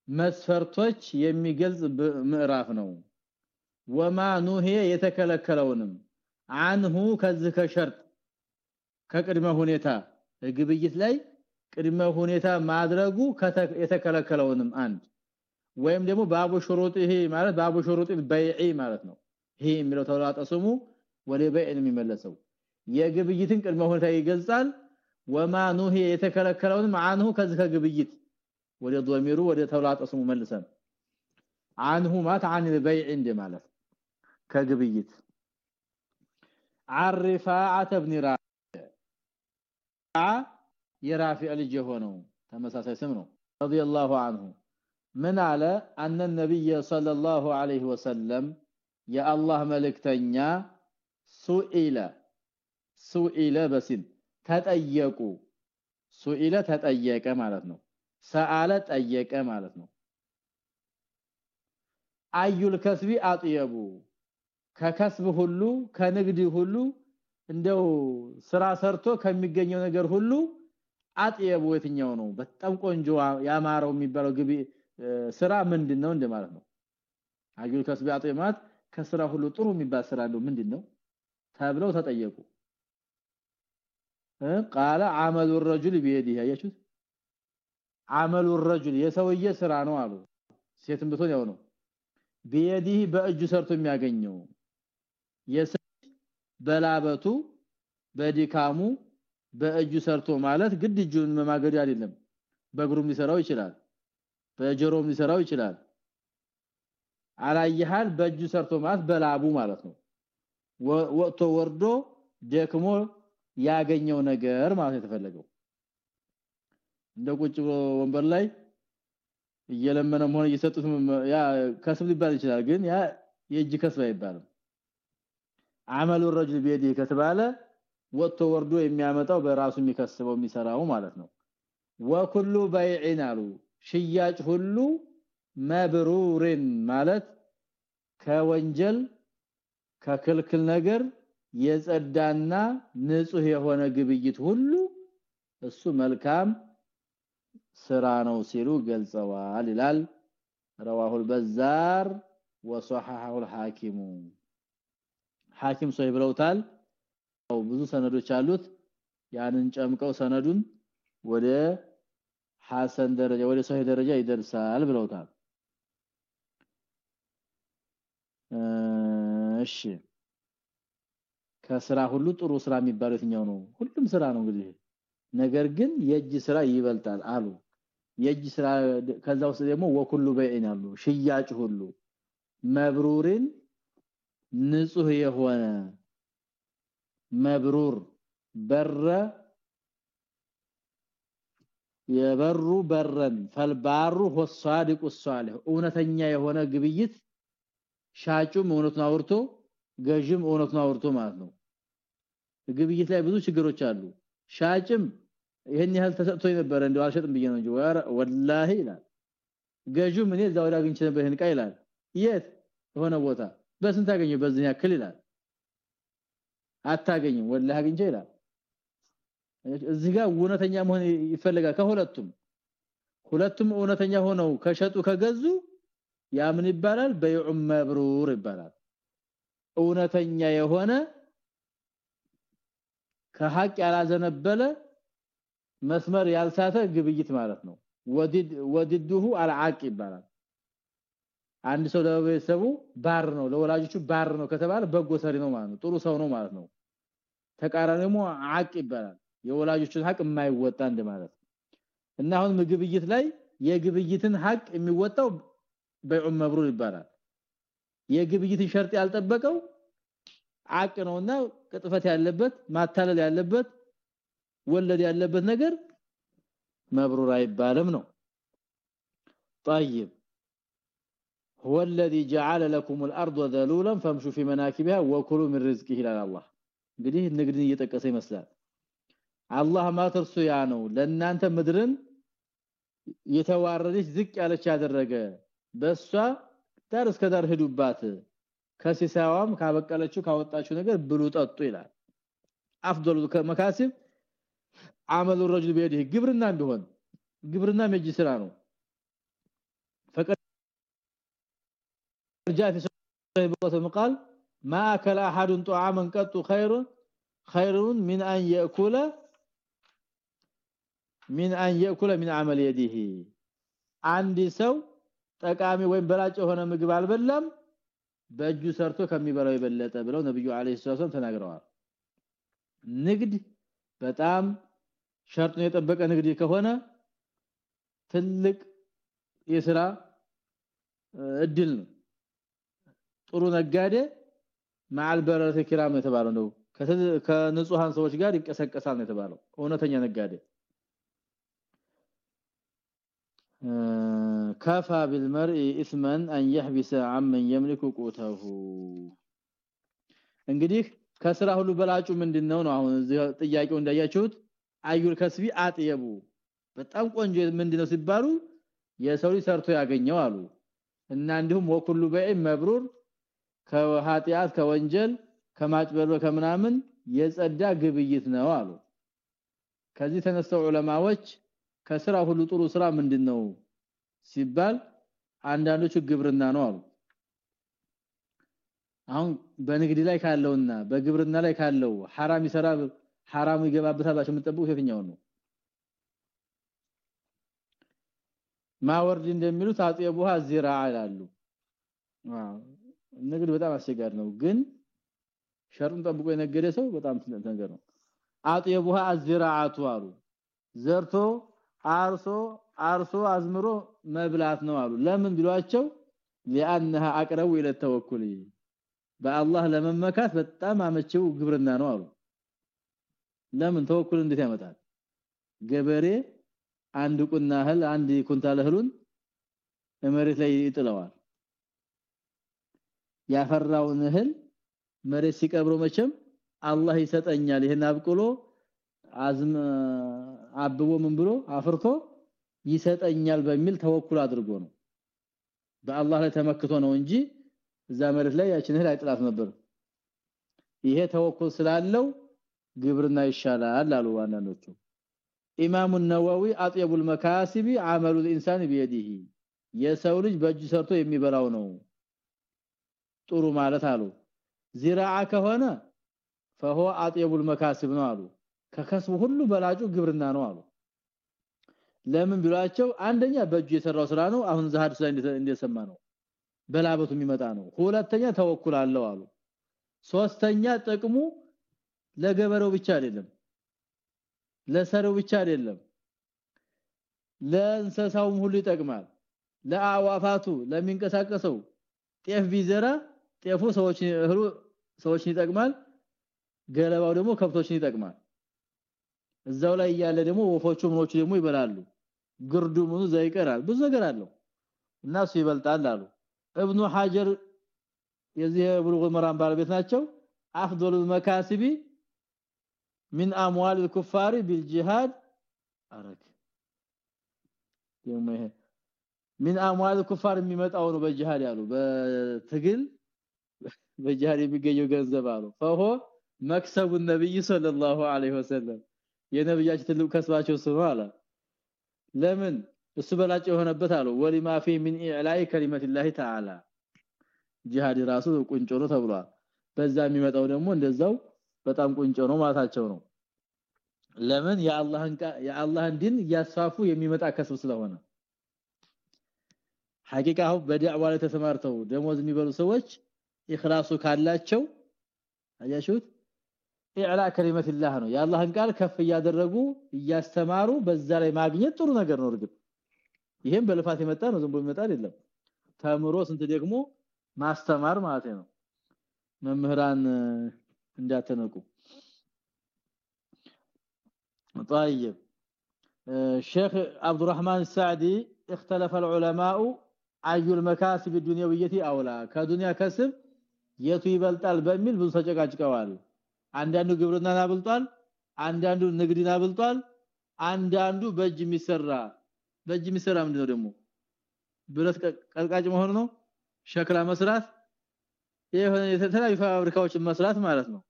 መስፈርቶች የሚገልጽ ምዕራፍ ነው። ወማ ኑሄ የተከለከለውንም አንሁ ከዚህ ከሸርጥ ከቅድመ ሁኔታ ግብይት ላይ ቅድመ ሁኔታ ማድረጉ የተከለከለውንም አንድ ወይም ደግሞ ባቡ ሹሩጢሂ ማለት ባቡ ሹሩጢ በይዒ ማለት ነው ይሄ የሚለው ተውላጠ ስሙ ወደ በይዕን የሚመለሰው የግብይትን ቅድመ ሁኔታ ይገልጻል ወማ ኑሂ የተከለከለውን አንሁ ከዚህ ከግብይት ወደ ዶሚሩ ወደ ተውላጠ ስሙ መልሰን አንሁ ማለት አን البيع እንደ ማለት ከግብይት عرفاعه ابن رافع የራፊዕ ልጅ የሆነው ተመሳሳይ ስም ነው። رضي الله عنه من على أن النبي صلى الله عليه وسلم يا الله ملكتنيا سئل سئل بسن تطيقوا سئل تطيقه ማለት ነው። ሰአለ ጠየቀ ማለት ነው። ከስቢ አጥየቡ ከከስብ ሁሉ ከንግድ ሁሉ እንደው ስራ ሰርቶ ከሚገኘው ነገር ሁሉ አጥየቡ የትኛው ነው በጣም ቆንጆ ያማረው የሚባለው ግቢ ስራ ምንድነው እንደማለት ነው አዩል ከስቢ አጥየማት ከስራ ሁሉ ጥሩ የሚባል ስራ እንደው ምንድነው ተብለው ተጠየቁ ቃለ አመሉ الرجل بيده አያችሁት አመሉ الرجل የሰውዬ ስራ ነው አሉ ሴትም ብትሆን ያው ነው بيده በእጁ ሰርቶ የሚያገኘው የሰው በላበቱ በዲካሙ በእጁ ሰርቶ ማለት ግድ እጁን መማገድ አይደለም በእግሩም ሊሰራው ይችላል በጆሮም ሊሰራው ይችላል አላየሃል በእጁ ሰርቶ ማለት በላቡ ማለት ነው ወጥቶ ወርዶ ደክሞ ያገኘው ነገር ማለት የተፈለገው እንደ ቁጭ ወንበር ላይ እየለመነም ሆነ እየሰጡት ያ ከስብ ሊባል ይችላል ግን ያ የእጅ ከስብ አይባልም አመሉ الرجل بيده ከተባለ ወጥቶ ወርዶ የሚያመጣው በራሱ የሚከስበው የሚሰራው ማለት ነው ወኩሉ በይዕን አሉ ሽያጭ ሁሉ መብሩርን ማለት ከወንጀል ከክልክል ነገር የጸዳና ንጹህ የሆነ ግብይት ሁሉ እሱ መልካም ስራ ነው ሲሉ ገልጸዋል ይላል رواه البزار وصححه الحاكم حاكم ሶሂህ ብለውታል ብዙ ሰነዶች አሉት። ያንን ጨምቀው ሰነዱን ወደ ሐሰን ደረጃ ወደ ሶሂህ ደረጃ ይደርሳል ብለውታል። እሺ። ከስራ ሁሉ ጥሩ ስራ የሚባለው የትኛው ነው? ሁሉም ስራ ነው እንግዲህ። ነገር ግን የእጅ ስራ ይበልጣል አሉ። የእጅ ስራ ከዛ ውስጥ ደግሞ ወኩሉ በይን አሉ ሽያጭ ሁሉ። መብሩርን ንጹህ የሆነ መብሩር በረ የበሩ በረን ፈልባሩ ሆሳዲቁ ሷሊህ እውነተኛ የሆነ ግብይት ሻጩም እውነቱን አውርቶ ገዥም እውነቱን አውርቶ ማለት ነው። ግብይት ላይ ብዙ ችግሮች አሉ። ሻጭም ይሄን ያህል ተሰጥቶ ነበር እንደው አልሸጥም ብዬ ነው እንጂ ወላሂ ይላል። ገዥም እኔ ላይ አግኝቼ ነበር ይላል። የት? የሆነ ቦታ በስንት አገኘው በዚህ ያክል ይላል አታገኝም። ወላሂ አግኝቼ ይላል። እዚህ ጋር እውነተኛ መሆን ይፈልጋል ከሁለቱም። ሁለቱም እውነተኛ ሆነው ከሸጡ ከገዙ ያ ምን ይባላል? በይዑ መብሩር ይባላል። እውነተኛ የሆነ ከሐቅ ያላዘነበለ መስመር ያልሳተ ግብይት ማለት ነው። ወዲድ ወዲዱሁ አልዓቅ ይባላል። አንድ ሰው ለቤተሰቡ ባር ነው ለወላጆቹ ባር ነው ከተባለ በጎ ሰሪ ነው ማለት ነው ጥሩ ሰው ነው ማለት ነው ተቃራኒው አቅ ይባላል የወላጆችን ሐቅ የማይወጣ እንደማለት እና አሁን ግብይት ላይ የግብይትን ሐቅ የሚወጣው በዑ መብሩር ይባላል የግብይትን ሸርጥ ያልጠበቀው አቅ ነውና ቅጥፈት ያለበት ማታለል ያለበት ወለድ ያለበት ነገር መብሩር አይባልም ነው طيب هو الذي جعل لكم الارض ذلولا فامشوا في مناكبها وكلوا من رزقه الى الله እንግዲህ ንግድን እየጠቀሰ ይመስላል። አላህ ማተርሱ ያ ነው። ለእናንተ ምድርን የተዋረደች ዝቅ ያለች ያደረገ በሷ ዳር እስከ ዳር ሄዱባት ከሲሳዋም ካበቀለችው ካወጣችው ነገር ብሉ ጠጡ ይላል። አፍዶሉ ከመካሲብ አመሉ الرجل بيده ግብርና እንደሆን ግብርና መጅ ስራ ነው። فقد جاء في سورة المقال ما اكل احد طعاما قط خير خير من ان ياكل من ان ياكل من عمل يده አንድ ሰው ጠቃሚ ወይም በላጭ የሆነ ምግብ አልበላም በእጁ ሰርቶ ከሚበላው የበለጠ ብለው ነብዩ አለይሂ ሰላም ተናግረዋል ንግድ በጣም ሸርጡን የጠበቀ ንግድ ከሆነ ትልቅ የሥራ እድል ነው ጥሩ ነጋዴ ማል በረተ ኪራም የተባለው ነው ከንጹሃን ሰዎች ጋር ይቀሰቀሳል ነው የተባለው እውነተኛ ነጋዴ كفى بالمرء اثما ان يحبس عمن يملك قوته እንግዲህ ከስራ ሁሉ በላጩ ምንድነው ነው አሁን ጥያቄው እንዳያችሁት አዩል ከስቢ አጥየቡ በጣም ቆንጆ ምንድነው ሲባሉ የሰው ልጅ ሰርቶ ያገኘው አሉ እና እንዲሁም ወኩሉ በይ መብሩር ከኃጢአት ከወንጀል ከማጭበርበር ከምናምን የጸዳ ግብይት ነው አሉ ከዚህ ተነስተው ዑለማዎች ከስራ ሁሉ ጥሩ ስራ ምንድነው ሲባል አንዳንዶቹ ግብርና ነው አሉ አሁን በንግድ ላይ ካለውና በግብርና ላይ ካለው حرام ይሰራ حرام ይገባበታላችሁ የምትጠብቁት የትኛው ነው ማወርድ እንደሚሉት አጥየቡሃ ዚራ ይላሉ ንግድ በጣም አስቸጋሪ ነው ግን ሸርጡን ጠብቆ የነገደ ሰው በጣም ነገር ነው አጥየቡሃ አዝራዓቱ አሉ ዘርቶ አርሶ አርሶ አዝምሮ መብላት ነው አሉ ለምን ቢሏቸው لانها اقرب الى التوكل በአላህ ለመመካት በጣም አመቸው ግብርና ነው አሉ ለምን ተወኩል እንዴት ያመጣል ገበሬ አንድ ቁና እህል አንድ ኩንታል እህሉን መሬት ላይ ይጥለዋል ያፈራውን እህል መሬት ሲቀብሮ መቼም አላህ ይሰጠኛል ይሄን አብቅሎ አዝም አብቦ ምን ብሎ አፍርቶ ይሰጠኛል በሚል ተወኩል አድርጎ ነው በአላህ ላይ ተመክቶ ነው እንጂ እዛ መሬት ላይ ያችን እህል አይጥላት ነበር ይሄ ተወኩል ስላለው ግብርና ይሻላል አሉ አንዳንዶቹ ኢማሙ ነዋዊ አጥየቡል መካሲቢ አመሉ الانسان بيده የሰው ልጅ በእጁ ሰርቶ የሚበላው ነው ጥሩ ማለት አሉ ዚራዓ ከሆነ فهو አጥየቡል መካሲብ ነው አሉ ከከስቡ ሁሉ በላጩ ግብርና ነው አሉ ለምን ቢሏቸው አንደኛ በእጁ የሰራው ስራ ነው አሁን ዛሃድ ላይ እንደሰማ ነው በላበቱ የሚመጣ ነው ሁለተኛ ተወኩል አለው አሉ ሶስተኛ ጥቅሙ ለገበሬው ብቻ አይደለም ለሰረው ብቻ አይደለም ለእንሰሳውም ሁሉ ይጠቅማል ለአዋፋቱ ለሚንቀሳቀሰው ጤፍ ቢዘራ ጤፉ ሰዎች እህሉ ሰዎችን ይጠቅማል ገለባው ደግሞ ከብቶችን ይጠቅማል እዛው ላይ ያለ ደግሞ ወፎቹ ምኖቹ ደግሞ ይበላሉ ግርዱ ምኑ ዘይቀራል ብዙ ነገር አለው እናሱ ይበልጣል አሉ እብኑ ሐጀር የዚህ ብሉግ መራን ባለቤት ናቸው አፍዶል መካሲቢ من اموال الكفار بالجهاد አረክ የመሄ من اموال الكفار የሚመጣው ነው በጂሃድ ያሉ በትግል በጃር የሚገኘው ገንዘብ አሉ። ፈሆ መክሰቡ ነብይ ሰለላሁ ዐለይሂ ወሰለም። የነብያችን ትልቁ ከስባቸው ስለዋለ ለምን? እሱ በላጭ የሆነበት አለ? ولما فيه من إعلاء كلمة الله تعالى። ጂሃድ ራሱ ቁንጮ ነው ተብሏል። በዛ የሚመጣው ደግሞ እንደዛው በጣም ቁንጮ ነው ማለታቸው ነው። ለምን? ያአላህን ያአላህን ዲን ያስፋፉ የሚመጣ كسب ስለሆነ። حقيقة ው በዳዕዋ ላይ ተሰማርተው ደሞዝ የሚበሉ ሰዎች ኢኽላሱ ካላቸው አያሹት ኢዕላ ከሊመትላህ ነው የአላህን ቃል ከፍ እያደረጉ እያስተማሩ በዛ ላይ ማግኘት ጥሩ ነገር ነው እርግጥ ይሄም በልፋት የመጣ ነው ዝም ብሎ ይመጣ አይደለም ተምሮ ስንት ደግሞ ማስተማር ማለት ነው መምህራን እንዳተነቁ طيب الشيخ عبد الرحمن السعدي اختلف العلماء አዩ المكاسب الدنيويه اولى ከዱንያ ከስብ የቱ ይበልጣል በሚል ብዙ ተጨቃጭቀዋል። አንዳንዱ ግብርናን አብልጧል አንዳንዱ ንግድን አብልጧል አንዳንዱ በእጅ የሚሰራ በእጅ የሚሰራ ምንድነው ደግሞ? ብረት ቀልቃጭ መሆኑ ነው ሸክላ መስራት የሆነ የተለያዩ ፋብሪካዎችን መስራት ማለት ነው።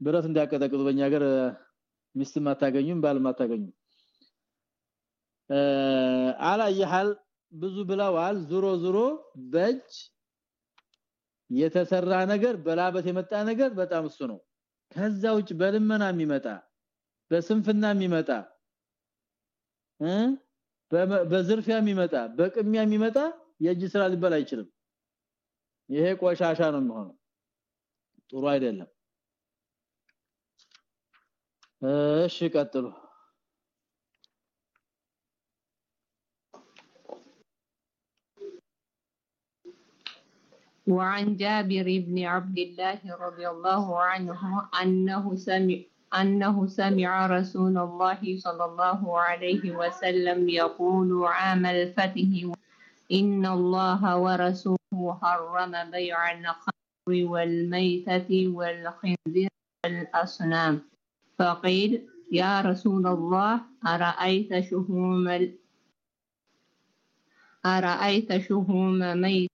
ብረት እንዲያቀጠቅጡ በእኛ ሀገር ሚስት ማታገኙም ባል ማታገኙም አላየሃል ብዙ ብለዋል። ዙሮ ዙሮ በእጅ የተሰራ ነገር በላበት የመጣ ነገር በጣም እሱ ነው። ከዛ ውጭ በልመና የሚመጣ በስንፍና የሚመጣ በዝርፊያ የሚመጣ በቅሚያ የሚመጣ የእጅ ስራ ሊባል አይችልም። ይሄ ቆሻሻ ነው የሚሆነው። ጥሩ አይደለም። እሺ ቀጥሉ وعن جابر بن عبد الله رضي الله عنه أنه سمع أنه سمع رسول الله صلى الله عليه وسلم يقول عام الفتح إن الله ورسوله حرم بيع الخمر والميتة والخنزير والأصنام. فقيل يا رسول الله أرأيت شهوم أرأيت شهوم ميت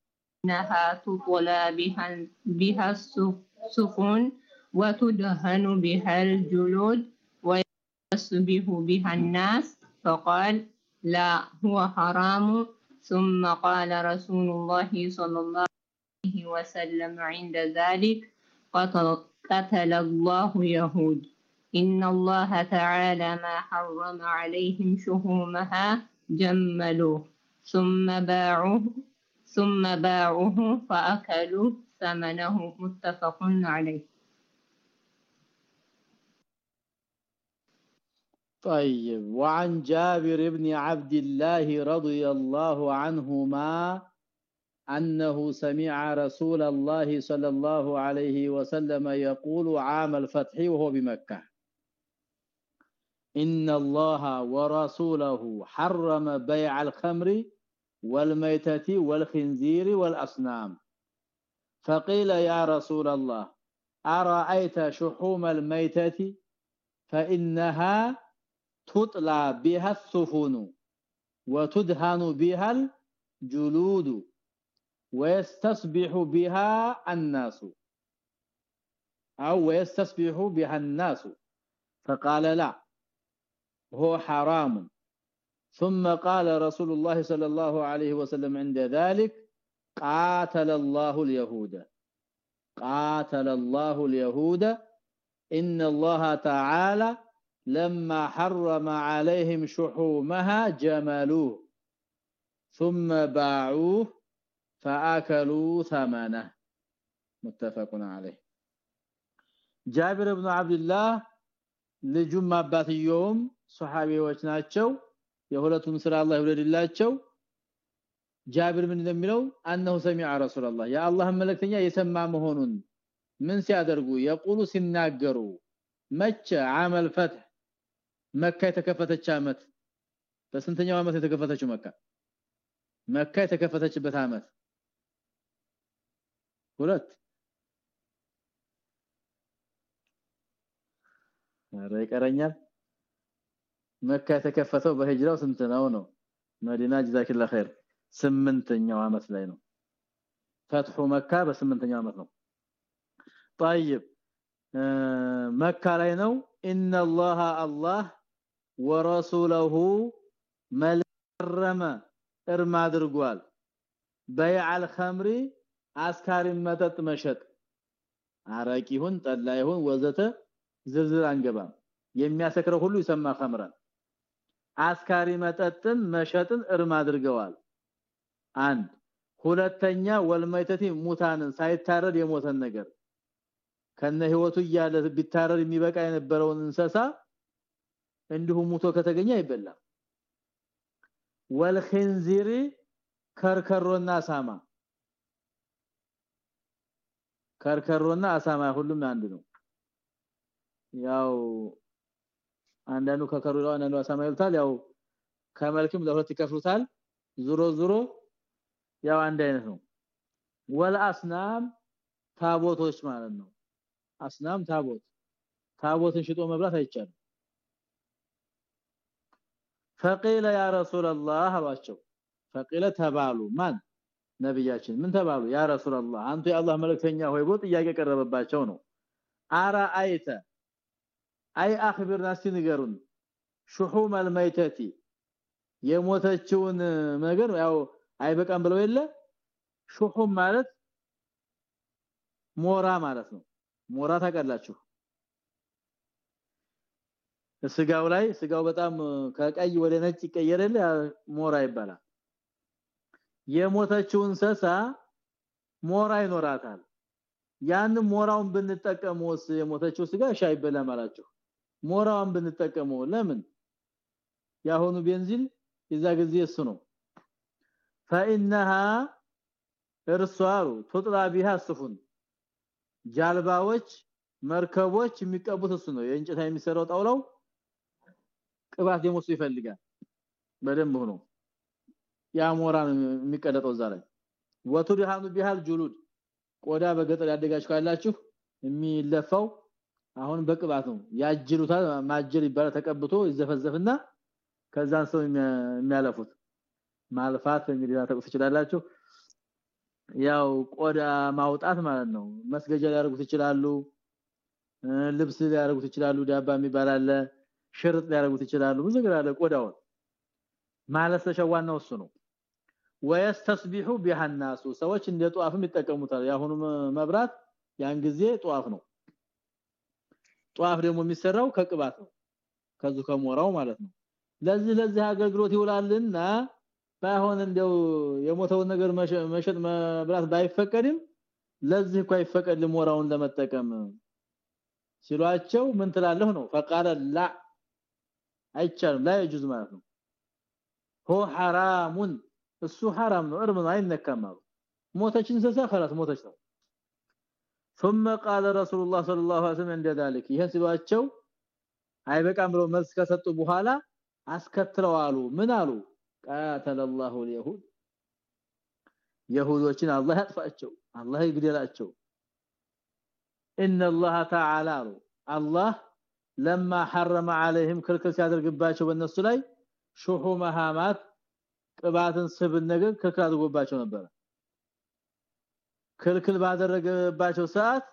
إنها تطلى بها بها السفن وتدهن بها الجلود ويصبح بها الناس. فقال لا هو حرام. ثم قال رسول الله صلى الله عليه وسلم عند ذلك قتل, قتل الله يهود. إن الله تعالى ما حرم عليهم شهومها جملوه. ثم باعوه ثم باعوه فأكلوا ثمنه متفق عليه. طيب وعن جابر بن عبد الله رضي الله عنهما أنه سمع رسول الله صلى الله عليه وسلم يقول عام الفتح وهو بمكة إن الله ورسوله حرم بيع الخمر والميتة والخنزير والأصنام. فقيل يا رسول الله أرأيت شحوم الميتة؟ فإنها تطلى بها السفن وتدهن بها الجلود ويستصبح بها الناس أو ويستصبح بها الناس. فقال لا هو حرام. ثم قال رسول الله صلى الله عليه وسلم عند ذلك قاتل الله اليهود قاتل الله اليهود إن الله تعالى لما حرم عليهم شحومها جملوه ثم باعوه فاكلوا ثمنه متفق عليه جابر بن عبد الله ልጁም አባትየውም ሱሐቢዎች ናቸው የሁለቱም ስራ አላህ ይወደድላቸው ጃብር ምን እንደሚለው? አንሁ ሰሚዓ ረሱላህ የአላህ መልእክተኛ የሰማ መሆኑን ምን ሲያደርጉ? የቁሉ ሲናገሩ መቼ? አመል ፈትህ መካ የተከፈተች አመት በስንተኛው አመት የተከፈተችው መካ? መካ የተከፈተችበት አመት ሁለት ኧረ ይቀረኛል መካ የተከፈተው በሂጅራው ስንት ነው ነው መዲና ጀዛኪላ ኸይር ስምንተኛው አመት ላይ ነው ፈትሁ መካ በስምንተኛው አመት ነው طيب መካ ላይ ነው ان الله الله ورسوله መልረመ እርም አድርጓል በይዕ الخمر አስካሪ መጠጥ መሸጥ አረቂ ይሁን ጠላ ይሁን ወዘተ ዝርዝር አንገባም የሚያሰክረው ሁሉ ይሰማ ኸምራን አስካሪ መጠጥን መሸጥን እርም አድርገዋል። አንድ ሁለተኛ ወልመይተቲ ሙታንን ሳይታረድ የሞተን ነገር። ከነ ህይወቱ እያለ ቢታረድ የሚበቃ የነበረውን እንሰሳ እንዲሁ ሙቶ ከተገኘ አይበላም። ወልኺንዚሪ ከርከሮና አሳማ። ከርከሮና አሳማ ሁሉም አንድ ነው። ያው አንዳንዱ ከከሩ ይላል አንዳንዱ አሳማ ይሉታል ያው ከመልክም ለሁለት ይከፍሉታል። ዙሮ ዙሮ ያው አንድ አይነት ነው። ወልአስናም ታቦቶች ማለት ነው። አስናም ታቦት። ታቦትን ሽጦ መብላት አይቻልም። ፈቂለ ያ ረሱላህ አሏቸው። ፈቂለ ተባሉ። ማን? ነብያችን። ምን ተባሉ? ያ ረሱላህ አንቱ የአላህ መልእክተኛ ሆይ ብሎ ጥያቄ ቀረበባቸው ነው። አራ አይተ አይ አخبرنا ሲንገሩን شحوم الميتة የሞተችውን ነገር ያው አይበቃም ብለው የለ? ሹሁም ማለት ሞራ ማለት ነው። ሞራ ታቀላችሁ ስጋው ላይ ስጋው በጣም ከቀይ ወደ ነጭ ይቀየራል ሞራ ይባላል። የሞተችው እንሰሳ ሞራ ይኖራታል። ያን ሞራውን ብንጠቀመውስ የሞተችው ስጋ ሻይ በላ ማላችሁ? ሞራውን ብንጠቀመው ለምን ያሁኑ ቤንዚን የዛ ጊዜ እሱ ነው فانها እርሷሩ ትጥራ ቢሃ ስፉን ጃልባዎች መርከቦች የሚቀቡት እሱ ነው የእንጨት የሚሰራው ጣውላው ቅባት ደሞሱ ይፈልጋል በደንብ ሆኖ ያሞራ የሚቀለጠው እዛ ላይ ወቱድሃኑ ቢሃል ጁሉድ ቆዳ በገጠር ያደጋችሁ ካላችሁ የሚለፋው አሁን በቅባት ነው ያጅሉታል ማጅል ይባላል ተቀብቶ ይዘፈዘፍና ከዛን ሰው የሚያለፉት ማልፋት እንግዲህ ታጠቁ ትችላላችሁ ያው ቆዳ ማውጣት ማለት ነው መስገጃ ሊያደርጉት ይችላሉ ልብስ ሊያደርጉት ይችላሉ ዳባ የሚባል አለ ሽርጥ ሊያደርጉት ይችላሉ ብዙ ነገር አለ ቆዳውን ማለሰሻ ዋናው እሱ ነው ወይስተስቢሑ ቢሃ الناس ሰዎች እንደ ጧፍም ይጠቀሙታል ያሁኑ መብራት ያን ጊዜ ጧፍ ነው ጧፍ ደግሞ የሚሰራው ከቅባት ነው ከዙ ከሞራው ማለት ነው ለዚህ ለዚህ አገልግሎት ይውላልና ባይሆን እንደው የሞተውን ነገር መሸጥ መብላት ባይፈቀድም ለዚህ እኮ አይፈቀድ ሞራውን ለመጠቀም ሲሏቸው ምን ትላለህ ነው فقال لا አይቻልም لا يجوز ማለት ነው هو حرام እሱ حرام ነው እርም ነው አይነካም አሉ ሞተች እንስሳ خلاص ሞተች ነው ثم قال رسول الله صلى الله عليه وسلم عند ذلك. አይበቃም ብሎ መልስ ከሰጡ በኋላ አስከትለው አሉ። ምን አሉ? قاتل الله اليهود يهودዎችን አላህ ያጥፋቸው አላህ ይግደላቸው። ان الله تعالى الله لما حرم عليهم ክልክል ሲያደርግባቸው በእነሱ ላይ ሹሁመሃማት ቅባትን ስብን ነገር ክልክል አድርጎባቸው ነበር። ክልክል ባደረገባቸው ሰዓት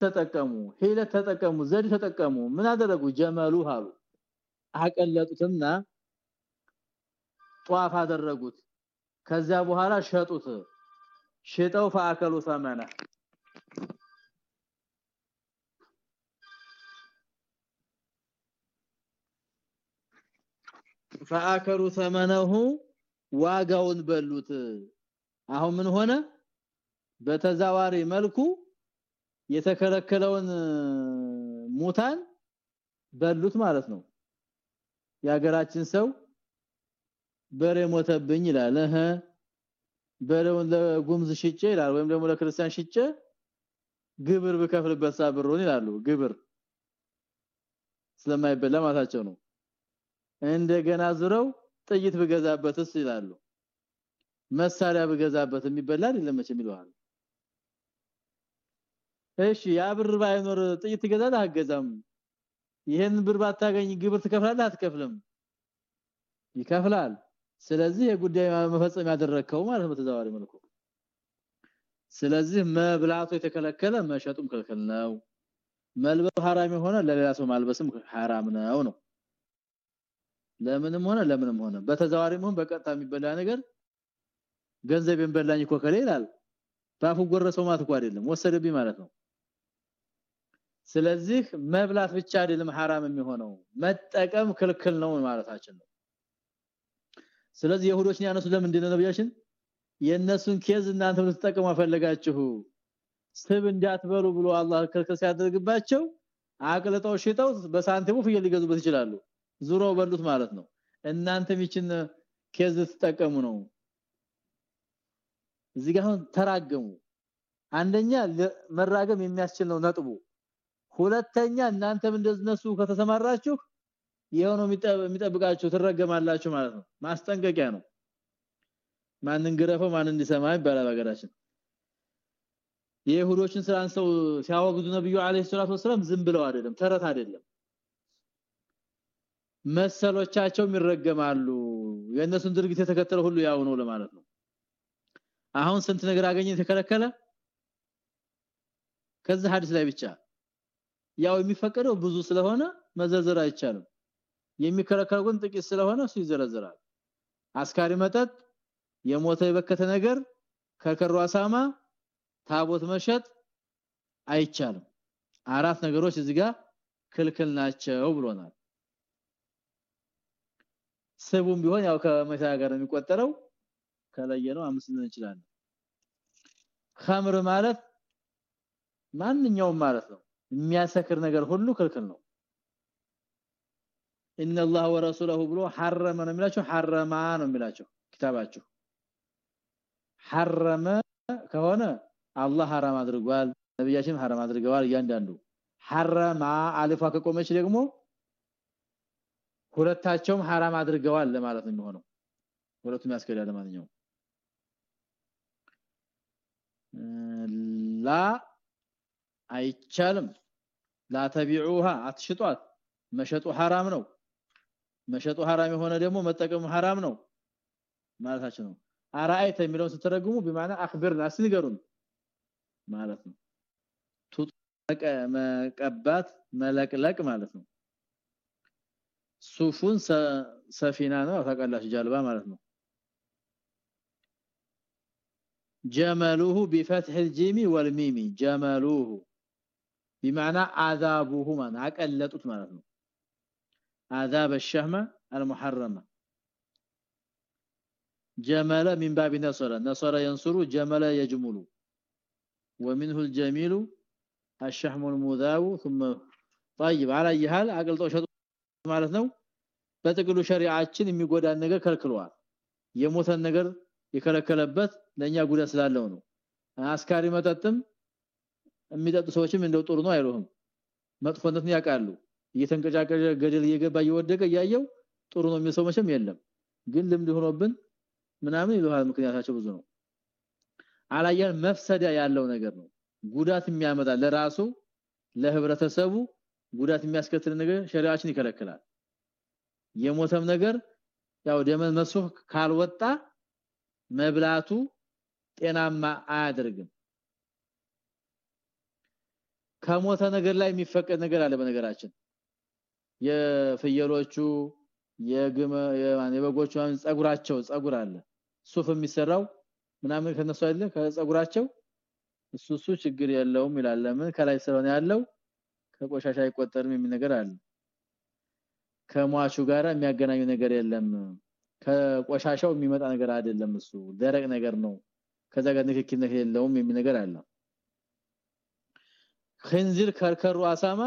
ተጠቀሙ ሂለ ተጠቀሙ ዘድ ተጠቀሙ። ምን አደረጉ? ጀመሉ አሉ። አቀለጡትና ጧፍ አደረጉት። ከዛ በኋላ ሸጡት። ሽጠው ፈአከሉ ሰመና። ፈአከሉ ሰመነሁ ዋጋውን በሉት። አሁን ምን ሆነ በተዛዋሪ መልኩ የተከለከለውን ሙታን በሉት ማለት ነው። የሀገራችን ሰው በሬ ሞተብኝ ይላል። እህ በሬውን ለጉምዝ ሽጬ ይላል ወይም ደግሞ ለክርስቲያን ሽጬ ግብር በከፍልበት ሳብሩን ይላሉ። ግብር ስለማይበላ ማታቸው ነው። እንደገና ዙረው ጥይት በገዛበትስ ይላሉ። መሳሪያ በገዛበት የሚበላ አይደለም መቼም ይለዋል እሺ ያ ብር ባይኖር ጥይት ትገዛለህ አገዛም ይሄን ብር ባታገኝ ግብር ትከፍላለህ አትከፍልም? ይከፍላል። ስለዚህ የጉዳይ መፈጸም ያደረከው ማለት ነው ተዛዋሪ መልኩ። ስለዚህ መብላቱ የተከለከለ መሸጡም ክልክል ነው። መልበስ ሐራም የሆነ ለሌላ ሰው ማልበስም ሐራም ነው ነው። ለምንም ሆነ ለምንም ሆነ። በተዛዋሪም ሆነ በቀጥታ የሚበላ ነገር ገንዘብን በላኝ እኮ ከሌ ይላል። ባፉ ጎረሰው ማለት አይደለም። ወሰደብኝ ማለት ነው ስለዚህ መብላት ብቻ አይደለም حرام የሚሆነው መጠቀም ክልክል ነው ማለታችን ነው ስለዚህ ይሁዶችን ያነሱ ለምንድን ነው ነብያችን የነሱን ኬዝ እናንተ ልትጠቀሙ አፈለጋችሁ ስብ እንዳትበሉ ብሎ አላህ ክልክል ሲያደርግባቸው አቅልጠው ሽጠው በሳንቲሙ ፍየል ሊገዙበት ይችላሉ ዙሮ በሉት ማለት ነው እናንተም ይችን ኬዝ ተጠቀሙ ነው እዚህ ጋር ተራገሙ አንደኛ መራገም የሚያስችል ነው ነጥቡ ሁለተኛ እናንተም እንደነሱ ከተሰማራችሁ ይሄው ነው የሚጠብቃችሁ ትረገማላችሁ ማለት ነው። ማስጠንቀቂያ ነው። ማንን ግረፈው ማንን እንዲሰማ ይባላል ሀገራችን የይሁዶችን ስራን ሰው ሲያወግዙ ነብዩ አለይሂ ሰላቱ ወሰለም ዝም ብለው አይደለም ተረት አይደለም። መሰሎቻቸው ይረገማሉ። የእነሱን ድርጊት የተከተለ ሁሉ ያው ነው ለማለት ነው። አሁን ስንት ነገር አገኘ የተከለከለ? ከዚህ ሐዲስ ላይ ብቻ ያው የሚፈቀደው ብዙ ስለሆነ መዘርዘር አይቻልም። የሚከለከለው ግን ጥቂት ስለሆነ እሱ ይዘረዘራል አስካሪ መጠጥ የሞተ የበከተ ነገር ከከሩ አሳማ ታቦት መሸጥ አይቻልም። አራት ነገሮች እዚህ ጋር ክልክል ናቸው ብሎናል። ስቡም ቢሆን ያው ከመታ ጋር የሚቆጠረው ከለየ ነው አምስት ይችላል ኸምር ማለት ማንኛውም ማለት ነው የሚያሰክር ነገር ሁሉ ክልክል ነው ان الله ورسوله ብሎ حرم ነው የሚላቸው حرما ነው የሚላቸው ክታባቸው حرم ከሆነ አላህ حرام አድርጓል ነብያችን حرام አድርገዋል እያንዳንዱ حرما አልፋ ከቆመች ደግሞ ሁለታቸውም حرام አድርገዋል ለማለት ነው የሚሆነው ሁለቱም ያስከዳል ለማንኛውም ላ አይቻልም ላ ተቢዑሃ አትሽጧት መሸጡ حرام ነው መሸጡ حرام የሆነ ደግሞ መጠቀሙ حرام ነው ማለታችን ነው አራአይተ የሚለውን ስትረጉሙ بمعنى اخبرنا አስንገሩን ማለት ነው መቀባት መለቅለቅ ማለት ነው ሱፉን ሰፊና ነው ታውቃላችሁ ጀልባ ማለት ነው جملوه بفتح الجيم والميم جملوه بمعنى عذابه من አቀለጡት ማለት ነው عذاب الشهمه المحرمه جمل من باب نصر نصر ينصر جمل يجمل ومنه الجميل الشحم المذاب ثم طيب على اي حال አቀልጦ ሸጡ ማለት ነው በጥቅሉ ሸሪዓችን የሚጎዳን ነገር ከልክሏል የሞተን ነገር የከለከለበት ለኛ ጉዳት ስላለው ነው አስካሪ መጠጥም የሚጠጡ ሰዎችም እንደው ጥሩ ነው አይሉህም። መጥፎነትን ያውቃሉ። እየተንቀጫቀጨ ገደል እየገባ እየወደቀ እያየው ጥሩ ነው የሚሰው መቼም የለም። ግን ልምድ ሆኖብን ምናምን ይሉሃል ምክንያታቸው ብዙ ነው። አላየን መፍሰዳ ያለው ነገር ነው። ጉዳት የሚያመጣ ለራሱ ለህብረተሰቡ ጉዳት የሚያስከትል ነገር ሸሪዓችን ይከለክላል። የሞተም ነገር ያው ደመ መስህ ካልወጣ መብላቱ ጤናማ አያደርግም ከሞተ ነገር ላይ የሚፈቀድ ነገር አለ በነገራችን። የፍየሎቹ የግመ የበጎቹ ጸጉራቸው ጸጉር አለ። ሱፍ የሚሰራው ምናምን ከነሱ አይደለ? ከጸጉራቸው እሱ እሱ ችግር የለውም ይላል። ለምን? ከላይ ስለሆነ ያለው ከቆሻሻ አይቆጠርም የሚል ነገር አለ። ከሟቹ ጋራ የሚያገናኙ ነገር የለም። ከቆሻሻው የሚመጣ ነገር አይደለም እሱ። ደረቅ ነገር ነው። ከዛ ጋር ንክኪነት የለውም የሚል ነገር አለ خنزير ከርከሩ አሳማ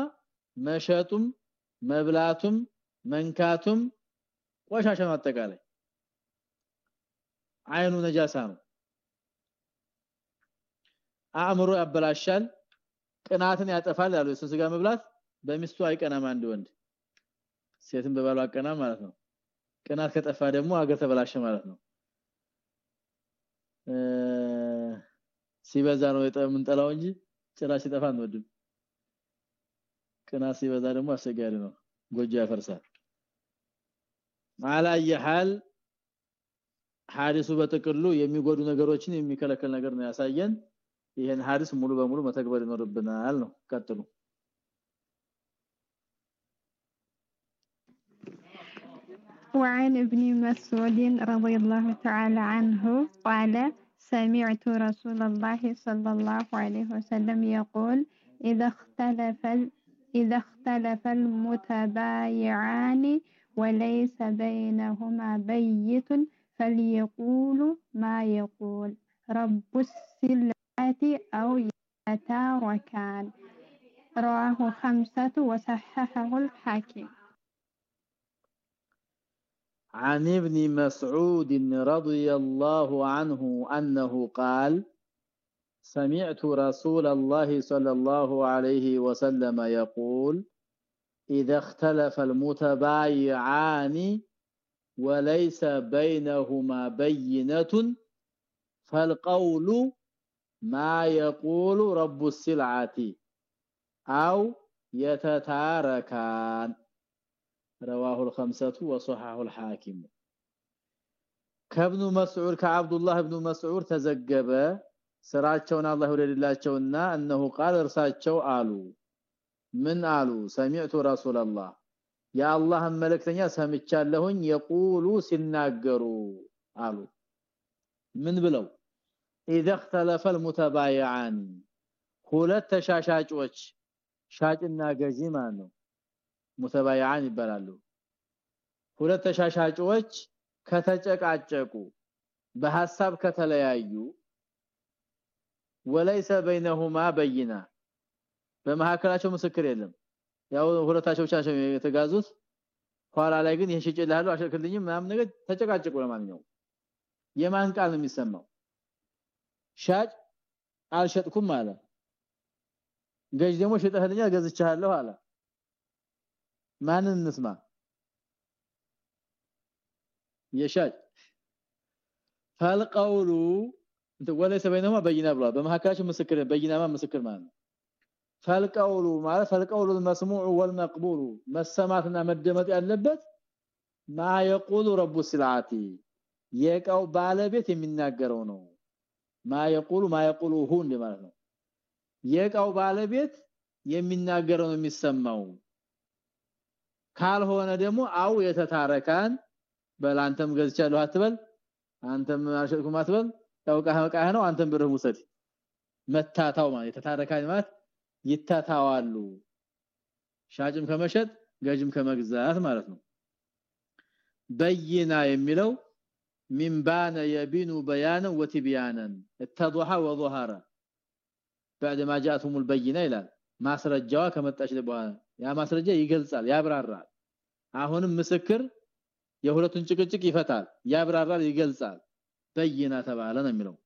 መሸጡም መብላቱም መንካቱም ቆሻሻ ማጠቃላይ አይኑ ነጃሳ ነው አእምሮ ያበላሻል ቅናትን ያጠፋል ያለው እሱ ስጋ መብላት በሚስቱ አይቀናም አንድ ወንድ ሴትን በባሉ አቀና ማለት ነው ቅናት ከጠፋ ደግሞ አገር ተበላሸ ማለት ነው ሲበዛ ነው የምንጠላው እንጂ ጭራሽ ሲጠፋ አንወድም ቅናት ሲበዛ ደግሞ አስቸጋሪ ነው ጎጆ ያፈርሳል على اي حال ሐዲሱ በጥቅሉ የሚጎዱ ነገሮችን የሚከለከል ነገር ነው ያሳየን ይሄን ሐዲስ ሙሉ በሙሉ መተግበር ይኖርብናል ነው ቀጥሉ وعن ابن مسعود رضي الله تعالى عنه قال سمعت رسول الله صلى الله عليه وسلم يقول إذا اختلف إذا اختلف المتبايعان وليس بينهما بيت فليقول ما يقول رب السلعة أو يتاركان رواه خمسة وصححه الحاكم. عن ابن مسعود رضي الله عنه أنه قال سمعت رسول الله صلى الله عليه وسلم يقول إذا اختلف المتبايعان وليس بينهما بينة فالقول ما يقول رب السلعة أو يتتاركان. رواه الخمسة وصححه الحاكم كابن مسعود كعبد الله بن مسعود تزجب ስራቸውን አላህ ወደላቸውና እነሆ ቃል እርሳቸው አሉ ምን አሉ ሰሚዕቱ ረሱላላህ የአላህን መልእክተኛ ሰምቻለሁኝ የቁሉ ሲናገሩ አሉ ምን ብለው اذا اختلف المتبايعان ሁለት ተሻሻጮች ሻጭና ገዢ ማለት ነው ሙተባይዓን ይባላሉ። ሁለት ተሻሻጮች ከተጨቃጨቁ በሐሳብ ከተለያዩ ወለይሰ በይነሁማ በይና በመሐከላቸው ምስክር የለም። ያው ሁለታቸው ብቻ የተጋዙት። ኋላ ላይ ግን ይሄን ሽጭልሃለሁ አሸክልኝም ምናምን ነገር ተጨቃጨቁ ለማንኛውም። የማን ቃል ነው የሚሰማው? ሻጭ አልሸጥኩም አለ። ገዥ ደግሞ ሽጠህልኛል ገዝቻለሁ አለ ማንን እንስማ? የሻጭ። ፈልቀውሉ ወለሰ በይነማ በይና ብሏል በመሐከላቸው ምስክር በይናማ ምስክር ማለት ነው። ፈልቀውሉ ማለት ፈልቀውሉ መስሙዑ ወልመቅቡሉ መሰማትና መደመጥ ያለበት ማ የቁሉ ረቡ ስልዓቲ የቃው ባለቤት የሚናገረው ነው። ማ ማ የቁሉ ሁ ማለት ነው። የቃው ባለቤት የሚናገረው ነው የሚሰማው ካልሆነ ደግሞ አው የተታረካን በላንተም ገዝቻለሁ አትበል አንተም አልሸጥኩም አትበል ያውቃህ መቃህ ነው አንተም ብርህ ውሰድ መታታው ማለት የተታረካን ማለት ይታታዋሉ ሻጭም ከመሸጥ ገዥም ከመግዛት ማለት ነው በይና የሚለው من بان يبين بيانا وتبيانا اتضح وظهر بعد ما جاءتهم البينه ይላል ማስረጃዋ ከመጣች በኋላ ያ ማስረጃ ይገልጻል ያብራራል አሁንም ምስክር የሁለቱን ጭቅጭቅ ይፈታል ያብራራል ይገልጻል በይና ተባለ ነው የሚለው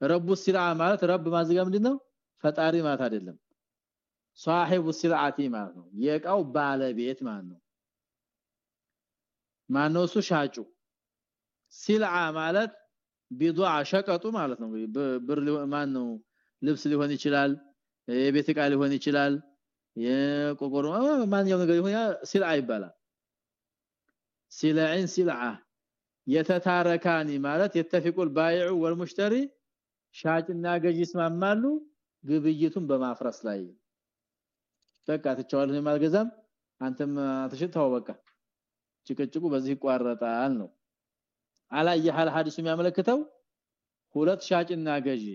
ረቡ ሲልዓ ማለት ረብ ማዝጋ ምንድነው ፈጣሪ ማለት አይደለም صاحب السلعه ማለት ነው የቃው ባለቤት ማለት ነው ማነው እሱ ሻጩ ሲልዓ ማለት ቢዱዓ ሸቀጡ ማለት ነው ብር ማን ነው ልብስ ሊሆን ይችላል የቤት ዕቃ ሊሆን ይችላል የቆቆሮ ማንኛውም ነገር ይሆን ሲልዓ ይባላል ሲልዓን ሲልዓ የተታረካኒ ማለት የተፊቁል ባይዑ ወልሙሽተሪ ሻጭና ገዢ ይስማማሉ ግብይቱን በማፍረስ ላይ በቃ ተቻዋል ማልገዛም አንተም ተሽታው በቃ ጭቅጭቁ በዚህ ይቋረጣል ነው አላየ ሐል ሐዲሱ የሚያመለክተው ሁለት ሻጭና ገዢ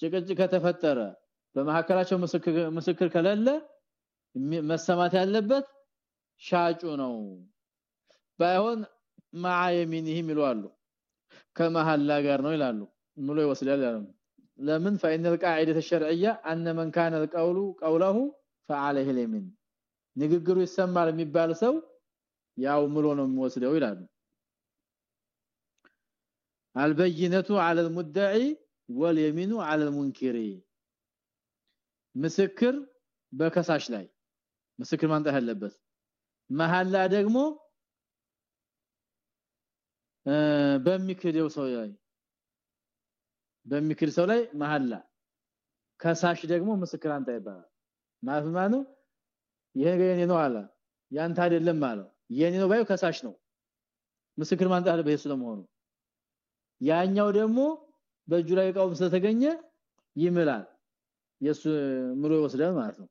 ጭቅጭቅ ከተፈጠረ በመሐከላቸው ምስክር ምስክር ከሌለ መሰማት ያለበት ሻጩ ነው ባይሆን مع يمينهم ይላሉ ከመሐላ ጋር ነው ይላሉ ሙሉ ይወስዳል ያሉ ለምን فإن القاعدة الشرعية أن من كان القول قوله فعليه اليمين ንግግሩ ይሰማል የሚባል ሰው ያው ሙሉ ነው የሚወስደው ይላሉ البينة على المدعي واليمين على المنكر ምስክር በከሳሽ ላይ ምስክር ማንጣት ያለበት መሐላ ደግሞ በሚክደው ሰው ላይ በሚክድ ሰው ላይ መሐላ ከሳሽ ደግሞ ምስክር አንተ ይባላል። ማለት ማነው ይሄ የኔ ነው አለ። ያንተ አይደለም ማለት የኔ ነው ባዩ ከሳሽ ነው። ምስክር ማንጣት አለበት ስለመሆኑ ያኛው ደግሞ በእጁ ላይ ቃው ስለተገኘ ይምላል የሱ ምሎ ይወስዳል ማለት ነው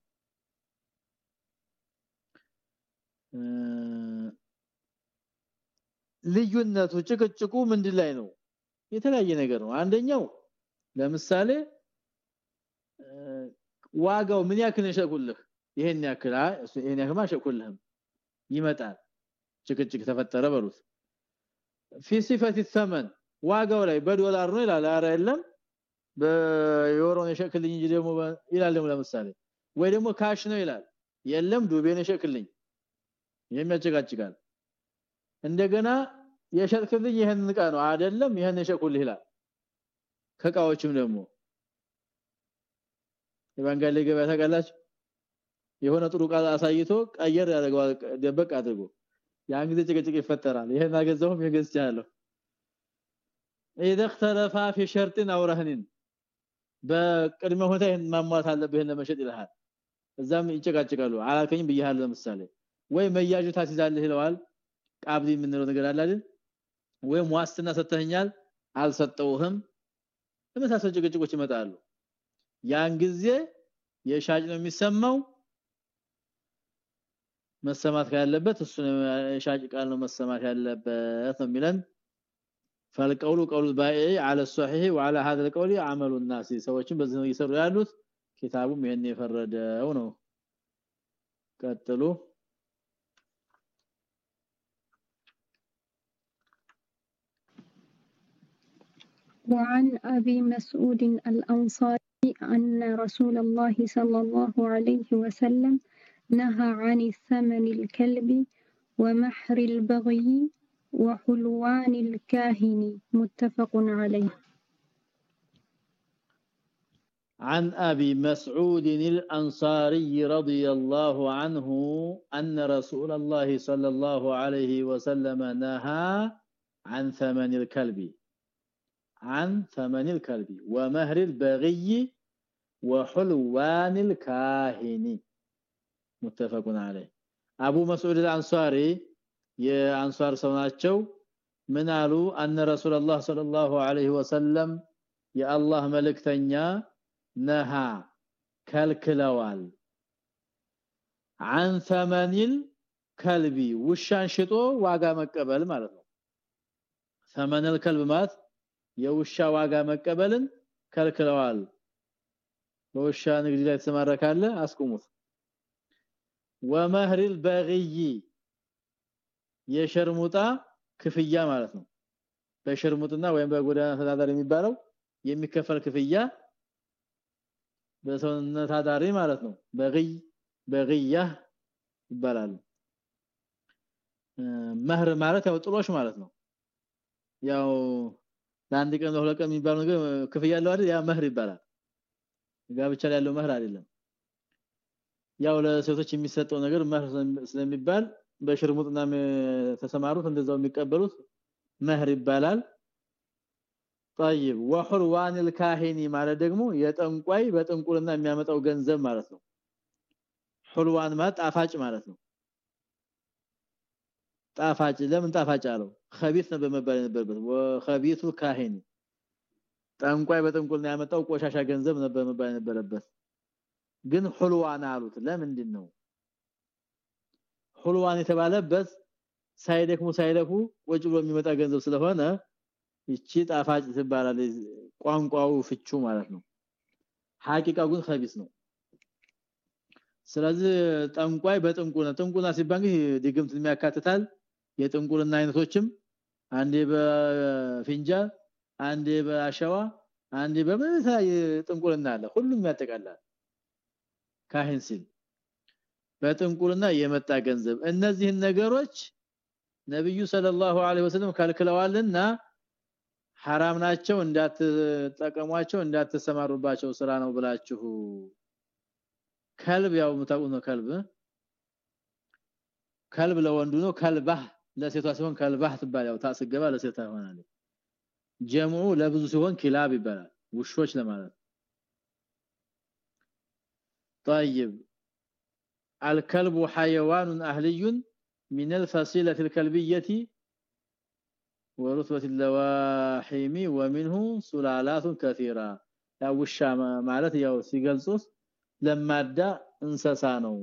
ልዩነቱ ጭቅጭቁ ምንድን ላይ ነው የተለያየ ነገር ነው አንደኛው ለምሳሌ ዋጋው ምን ያክል ነሸኩልህ ይሄን ያክል ይሄን ያክል ማሸኩልህም ይመጣል ጭቅጭቅ ተፈጠረ በሉት في صفه الثمن ዋጋው ላይ በዶላር ነው ይላል አረ የለም በዩሮ ነሸክልኝ እንጂ ደግሞ ይላል ደግሞ ለምሳሌ ወይ ደግሞ ካሽ ነው ይላል የለም ዱቤ ነሸክልኝ የሚያጨቃጭቃል እንደገና የሸጥክልኝ ይሄን እቃ ነው አይደለም ይሄን የሸኩልህ ይላል ከቃዎችም ደግሞ የባንጋሌ ገበያ ታውቃላችሁ የሆነ ጥሩ ቃል አሳይቶ ቀየር ያደርገዋል ደበቅ አድርጎ ያን ጊዜ ጭቅጭቅ ይፈጠራል ይሄን አገዛውም የገዝቻለሁ اذا اختلف في شرط او رهن በቅድመ ሁኔታ ማሟላት አለብህ ለመሸጥ ይልሃል። እዛም ይጨቃጨቃሉ። አላከኝ ብያለሁ ለምሳሌ። ወይ መያጁ ታስይዛለህ ይለዋል። ቃብሊ የምንለው ነገር አለ አይደል? ወይም ዋስትና ሰተኛል አልሰጠውህም ተመሳሳይ ጭቅጭቆች ይመጣሉ። ያን ጊዜ የሻጭ ነው የሚሰማው። መሰማት ያለበት እሱ የሻጭ ቃል ነው መሰማት ያለበት ነው የሚለን فالقول قول البائع على الصحيح وعلى هذا القول عمل الناس ሰዎችን በዚህ ነው እየሰሩ ያሉት ኪታቡም ይሄን የፈረደው ነው ቀጥሉ وعن أبي مسعود الأنصاري أن رسول الله صلى الله عليه وسلم نهى عن الثمن الكلب ومحر البغي وحلوان الكاهن متفق عليه. عن أبي مسعود الأنصاري رضي الله عنه أن رسول الله صلى الله عليه وسلم نهى عن ثمن الكلب. عن ثمن الكلب ومهر البغي وحلوان الكاهن. متفق عليه. أبو مسعود الأنصاري የአንሷር ሰው ናቸው ምን አሉ አነ ረሱላህ ሰለላሁ ዐለይሂ ወሰለም የአላህ መልእክተኛ ነሃ ከልክለዋል عن ثمن الكلب ውሻን ሽጦ ዋጋ መቀበል ማለት ነው ثمن الكلب ማለት የውሻ ዋጋ መቀበልን ከልክለዋል በውሻ ንግድ ላይ ተሰማረካለ አስቁሙት ومهر البغي የሸርሙጣ ክፍያ ማለት ነው። በሸርሙጥና ወይም በጎዳና ተዳዳሪ የሚባለው የሚከፈል ክፍያ በሰውነት አዳሪ ማለት ነው። በግይ በግያ ይባላል። መህር ማለት ያው ጥሎሽ ማለት ነው። ያው ለአንድ ቀን ለሁለት ቀን የሚባለው ነገር ክፍያ ያለው አይደል? ያ መህር ይባላል። ጋብቻ ላይ ያለው መህር አይደለም። ያው ለሴቶች የሚሰጠው ነገር መህር ስለሚባል በሽርሙጥና ተሰማሩት እንደዛው የሚቀበሉት መህር ይባላል طيب وحلوان الكاهن ማለት ደግሞ የጠንቋይ በጥንቁልና የሚያመጣው ገንዘብ ማለት ነው ሁልዋን ማለት ጣፋጭ ማለት ነው ጣፋጭ ለምን ጣፋጭ አለው خبيث ነው በመባል የነበረበት وخبيث الكاهن ጠንቋይ በጥንቁልና ያመጣው ቆሻሻ ገንዘብ ነበር መባል የነበረበት ግን ሁልዋን አሉት ለምንድን ነው ሁልዋን የተባለበት ሳይደክሙ ሳይለፉ ወጭ ብሎ የሚመጣ ገንዘብ ስለሆነ ይቺ ጣፋጭ ትባላለች። ቋንቋው ፍቹ ማለት ነው። ሐቂቃ ግን ኸቢስ ነው። ስለዚህ ጠንቋይ በጥንቁና ጥንቁና ሲባል ድግምት የሚያካትታል። የጥንቁልና አይነቶችም አንዴ በፊንጃል አንዴ በአሸዋ አንዴ በመሳይ ጥንቁልና አለ። ሁሉም ያጠቃላል ካህን ሲል በጥንቁልና የመጣ ገንዘብ እነዚህን ነገሮች ነብዩ ሰለላሁ ዐለይሂ ወሰለም ከልክለዋልና حرام ናቸው እንዳትጠቀሟቸው እንዳትሰማሩባቸው ስራ ነው ብላችሁ ከልብ ያው መታቁ ነው ከልብ ከልብ ለወንዱ ነው ከልባህ ለሴቷ ሲሆን ከልባህ ትባል ያው ታስገባ ለሴቷ ይሆናል ጀምዑ ለብዙ ሲሆን ኪላብ ይባላል ውሾች ለማለት طيب الكلب حيوان اهلي من الفصيله الكلبيه ورتبه اللواحم ومنه سلالات كثيره ያው ውሻ ማለት ያው ሲገልጹት ለማዳ እንሰሳ ነው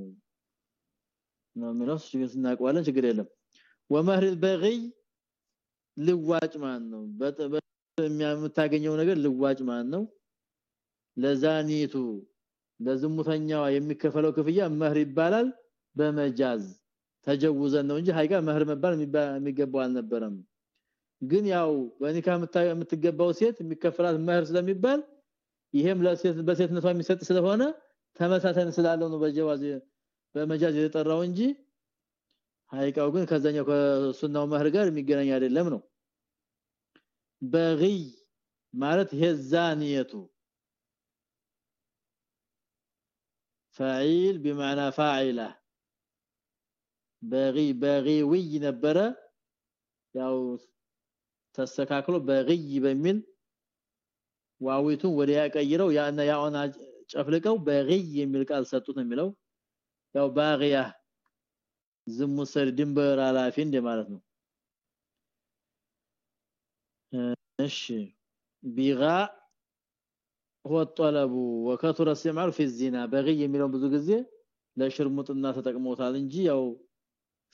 ነው የሚለው ስናቀዋለን ችግር የለም ወመህር البغي ልዋጭ ማን ነው የምታገኘው ነገር ልዋጭ ማን ነው ለዛኒቱ ለዝሙተኛዋ የሚከፈለው ክፍያ መህር ይባላል። በመጃዝ ተጀውዘን ነው እንጂ ሀይጋ መህር መባል የሚገባው አልነበረም። ግን ያው በኒካ የምትገባው ሴት የሚከፈላት መህር ስለሚባል ይሄም ለሴት በሴትነቷ የሚሰጥ ስለሆነ ተመሳሳይ ስላለው ነው በጀዋዝ በመጃዝ የተጠራው እንጂ ሀይቃው ግን ከዛኛው ከሱናው መህር ጋር የሚገናኝ አይደለም ነው። በጊ ማለት ሄዛኒየቱ فاعل بمعنى فاعله بغي بغيوي ነበረ። ያው ተስተካክሎ በግይ በሚል ዋዊቱን ወደ ያቀይረው ያና ያውና ጨፍልቀው በግይ የሚል ቃል ሰጡት የሚለው። ያው ባግያ ዝሙት ድንበር አላፊ እንደማለት ነው። እሺ ቢጋ هو الطلب وكثر استعمال في الزنا. بغي የሚለው ብዙ ጊዜ ለሽርሙጥና ተጠቅሞታል እንጂ ያው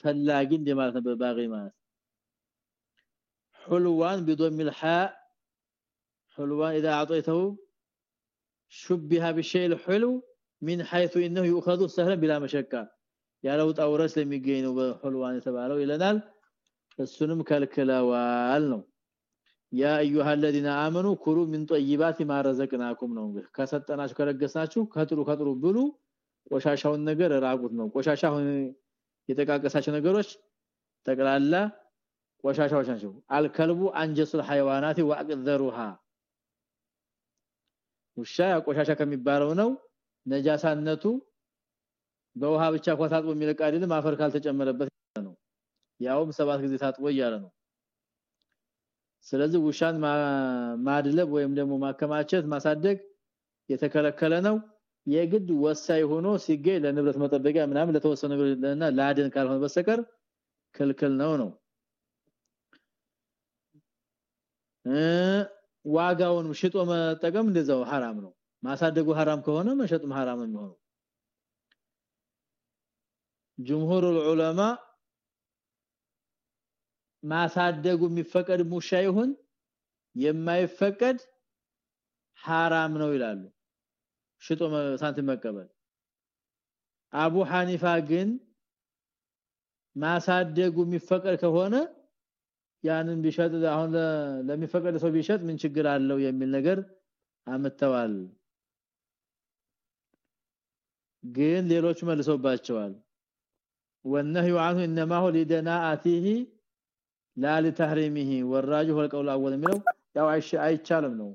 أو እንደ دي ነው ባጊ ማለት حلوان بضم الحاء حلوان إذا أعطيته شبه بالشيء الحلو من حيث إنه يؤخذ سهلا بلا مشكه ያለው ጣውረስ ለሚገኝ ነው سبعة የተባለው ይለናል እሱንም ከልክለዋል ነው ያ ايها الذين امنوا كلوا من طيبات ما رزقناكم ነው ከሰጠናችሁ ከረገስናችሁ ከጥሩ ከጥሩ ብሉ ቆሻሻውን ነገር ራቁት ነው ቆሻሻውን የተቃቀሳቸው ነገሮች ጠቅላላ ቆሻሻዎች ናቸው አልከልቡ አንጀሱል حيوانات واقذرها ውሻ ቆሻሻ ከሚባለው ነው ነጃሳነቱ በውሃ ብቻ ኮታጥቦ የሚለቅ አይደለም አፈር ካልተጨመረበት ነው ያውም ሰባት ጊዜ ታጥቦ እያለ ነው ስለዚህ ውሻን ማድለብ ወይም ደግሞ ማከማቸት ማሳደግ የተከለከለ ነው የግድ ወሳይ ሆኖ ሲገኝ ለንብረት መጠበቂያ ምናምን ለተወሰነ ነገርና ላድን ካልሆነ በስተቀር ክልክል ነው ነው ዋጋውን ሽጦ መጠቀም እንደዛው حرام ነው ማሳደጉ حرام ከሆነ መሸጥም حرام ነው የሚሆነው ጅምሁር العلماء ማሳደጉ የሚፈቀድ ሙሻ ይሁን የማይፈቀድ حرام ነው ይላሉ ሽጦ ሳንቲም መቀበል አቡ ሐኒፋ ግን ማሳደጉ የሚፈቀድ ከሆነ ያንን ቢሸጥ አሁን ለሚፈቀድ ሰው ቢሸጥ ምን ችግር አለው የሚል ነገር አመተዋል ግን ሌሎች መልሰውባቸዋል والنهي عنه انما هو لدناءته لا لتحريمه والراجح والقول الاول የሚለው ያው አይቻልም ነው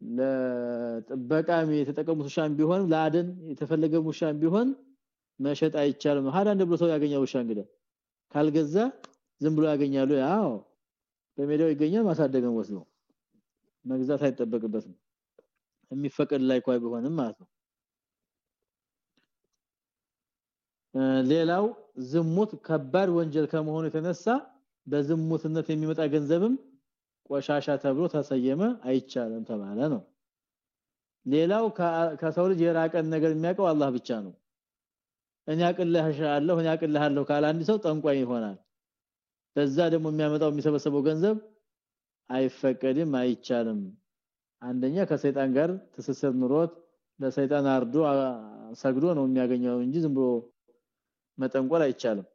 ለጥበቃም የተጠቀሙት ውሻም ቢሆን ለአደን የተፈለገ ውሻም ቢሆን መሸጥ አይቻልም ነው ሀዳ እንደብሎ ሰው ያገኛው ውሻ እንግዲህ ካልገዛ ዝም ብሎ ያገኛሉ ያው በሜዳው ይገኛል ማሳደገን ወስዶ መግዛት አይጠበቅበትም የሚፈቀድ ላይ ቋይ ቢሆንም ማለት ነው ሌላው ዝሙት ከባድ ወንጀል ከመሆኑ የተነሳ በዝሙትነት የሚመጣ ገንዘብም ቆሻሻ ተብሎ ተሰየመ አይቻልም ተባለ ነው። ሌላው ከሰው ልጅ የራቀን ነገር የሚያውቀው አላህ ብቻ ነው። እኔ አቅልሃለሁ እኔ አቅልሃለሁ ካለ አንድ ሰው ጠንቋይ ይሆናል። በዛ ደግሞ የሚያመጣው የሚሰበሰበው ገንዘብ አይፈቀድም አይቻልም። አንደኛ ከሰይጣን ጋር ትስስር ኑሮት ለሰይጣን አርዶ ሰግዶ ነው የሚያገኘው እንጂ ዝም ብሎ መጠንቆል አይቻልም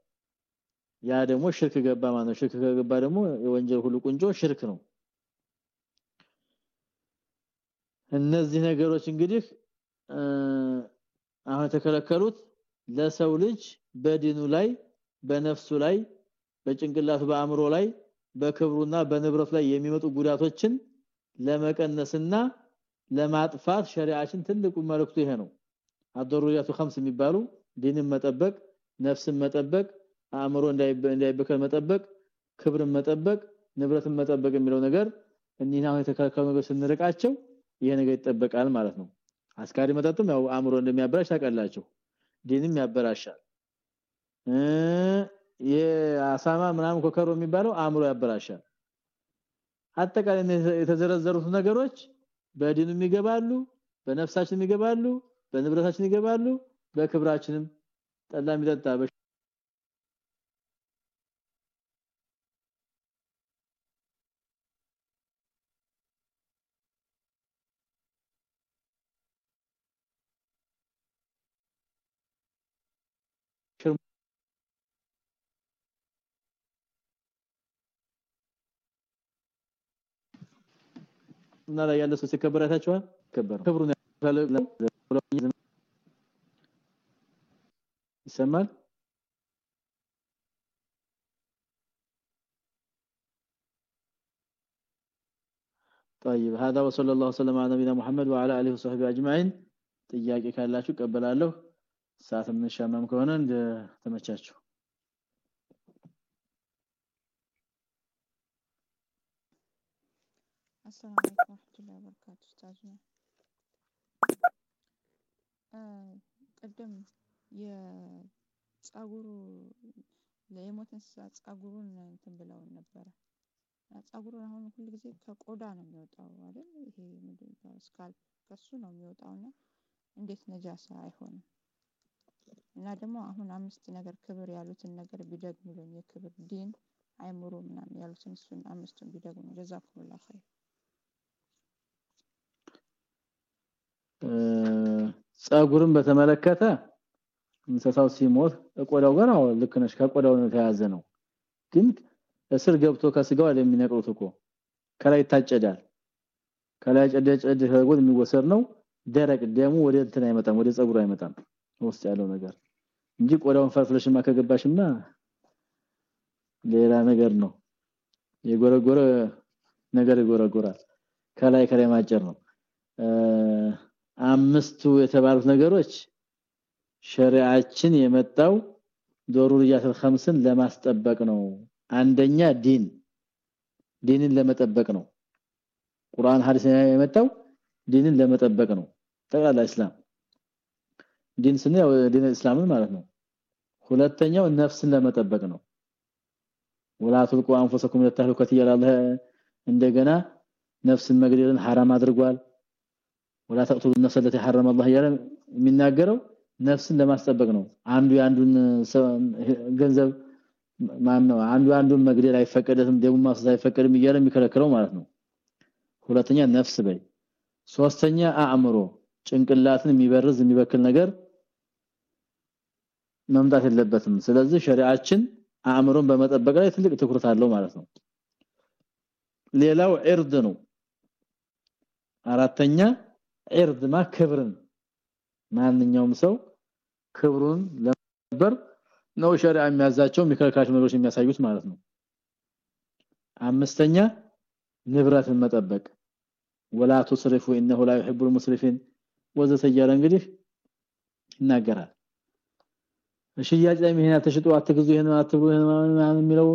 ያ ደግሞ ሽርክ ገባ ማለት ነው። ሽርክ ገባ ደግሞ የወንጀል ሁሉ ቁንጮ ሽርክ ነው። እነዚህ ነገሮች እንግዲህ አሁን ተከለከሉት ለሰው ልጅ በዲኑ ላይ በነፍሱ ላይ በጭንቅላቱ በአእምሮ ላይ በክብሩና በንብረት ላይ የሚመጡ ጉዳቶችን ለመቀነስና ለማጥፋት ሸሪዓችን ትልቁ መልእክቱ ይሄ ነው። አደረጃቱ 5 የሚባሉ ዲንን መጠበቅ ነፍስን መጠበቅ አእምሮ እንዳይበከል መጠበቅ ክብርን መጠበቅ ንብረትን መጠበቅ የሚለው ነገር እኒህና የተከለከሉ ነገር ስንርቃቸው ይሄ ነገር ይጠበቃል ማለት ነው። አስካሪ መጠጥም ያው አእምሮ እንደሚያበላሽ ታውቃላችሁ። ዲንም ያበላሻል። የአሳማ ምናምን ኮከሮ የሚባለው አእምሮ ያበላሻል። አጠቃላይ የተዘረዘሩት ነገሮች በዲንም ይገባሉ በነፍሳችን ይገባሉ በንብረታችን ይገባሉ በክብራችንም ጠላ የሚጠጣ እና ላይ ያለ ሰው ሲከበር አይታችኋል ከበር ክብሩን ይሰማል طيب هذا وصلى الله وسلم على نبينا محمد وعلى اله وصحبه اجمعين ጥያቄ ካላችሁ ቀበላለሁ ሰዓት የምንሻማም ከሆነ እንደ ተመቻችሁ አሰላሙ አለይኩም ወራህመቱላሂ ወበረካቱ ኡስታዝ ነው። ቅድም የጸጉሩ የሞት እንስሳ ጸጉሩን እንትን ብለውን ነበረ። ጸጉሩን አሁን ሁሉ ጊዜ ከቆዳ ነው የሚወጣው አይደል? ይሄ ምንድን ነው? ስካልፕ ከሱ ነው የሚወጣውና እንዴት ነጃሳ አይሆንም? እና ደግሞ አሁን አምስት ነገር ክብር ያሉትን ነገር ቢደግሙልን የክብር ዲን አይምሮ ምናምን ያሉትን እሱን አምስቱን ቢደግሙ። ጀዛኩሙላህ ኸይር ጸጉርን በተመለከተ እንስሳው ሲሞት ቆዳው ጋር አዎ ልክ ከቆዳው ነው የተያዘ ነው። ግን እስር ገብቶ ከስጋው የሚነቅሉት እኮ። ከላይ ይታጨዳል። ከላይ ጨደጨ ደጎል የሚወሰድ ነው። ደረቅ ደሙ ወደ እንትን አይመጣም ወደ ጸጉሩ አይመጣም ውስጥ ያለው ነገር እንጂ ቆዳውን ፈርፍለሽማ ከገባሽማ ሌላ ነገር ነው። የጎረጎረ ነገር ይጎረጎራል። ከላይ ከላይ ማጨር ነው አምስቱ የተባሉት ነገሮች ሸሪዓችን የመጣው ضروريات خمسን ለማስጠበቅ ነው። አንደኛ ዲን ዲንን ለመጠበቅ ነው። ቁርአን ሐዲስ የመጣው ዲንን ለመጠበቅ ነው። ተቃላ እስላም ዲን ስንል ዲን እስላምን ማለት ነው። ሁለተኛው ነፍስን ለመጠበቅ ነው። ወላቱል ቁአን ፈሰኩም ለተህሉከት ይላል እንደገና ነፍስን መግደልን حرام አድርጓል። ወላ ተቅቱሉ النفس التي حرم الله ያለ የሚናገረው ነፍስን ለማስጠበቅ ነው አንዱ የአንዱን ገንዘብ ማን ነው አንዱ አንዱን መግደል አይፈቀደትም ደሙ ማፍሰስ አይፈቀድም እያለ የሚከለክለው ማለት ነው ሁለተኛ ነፍስ በይ ሶስተኛ አእምሮ ጭንቅላትን የሚበርዝ የሚበክል ነገር መምጣት የለበትም ስለዚህ ሸሪዓችን አእምሮን በመጠበቅ ላይ ትልቅ ትኩረት አለው ማለት ነው ሌላው እርድ ነው አራተኛ እርድ ማ ክብርን ማንኛውም ሰው ክብሩን ለበር ነው ሸሪዓ የሚያዛቸው የሚከለክላቸው ነገሮች የሚያሳዩት ማለት ነው አምስተኛ ንብረትን መጠበቅ ወላ ቱስሪፉ انه لا يحب المسرفين ወዘተ እያለ እንግዲህ ይናገራል ሽያጭ ላይ ምን ተሽጦ አትግዙ ይሄን አትግዙ ይሄን የሚለው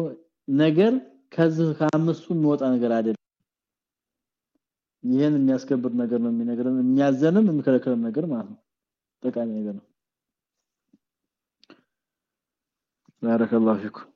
ነገር ከዚህ ከአምስቱ የሚወጣ ነገር አይደለም ይሄን የሚያስከብር ነገር ነው የሚነግረን የሚያዘንም የሚከለክልም ነገር ማለት ነው። ጠቃሚ ነገር ነው። ባረከላሁ ፊኩም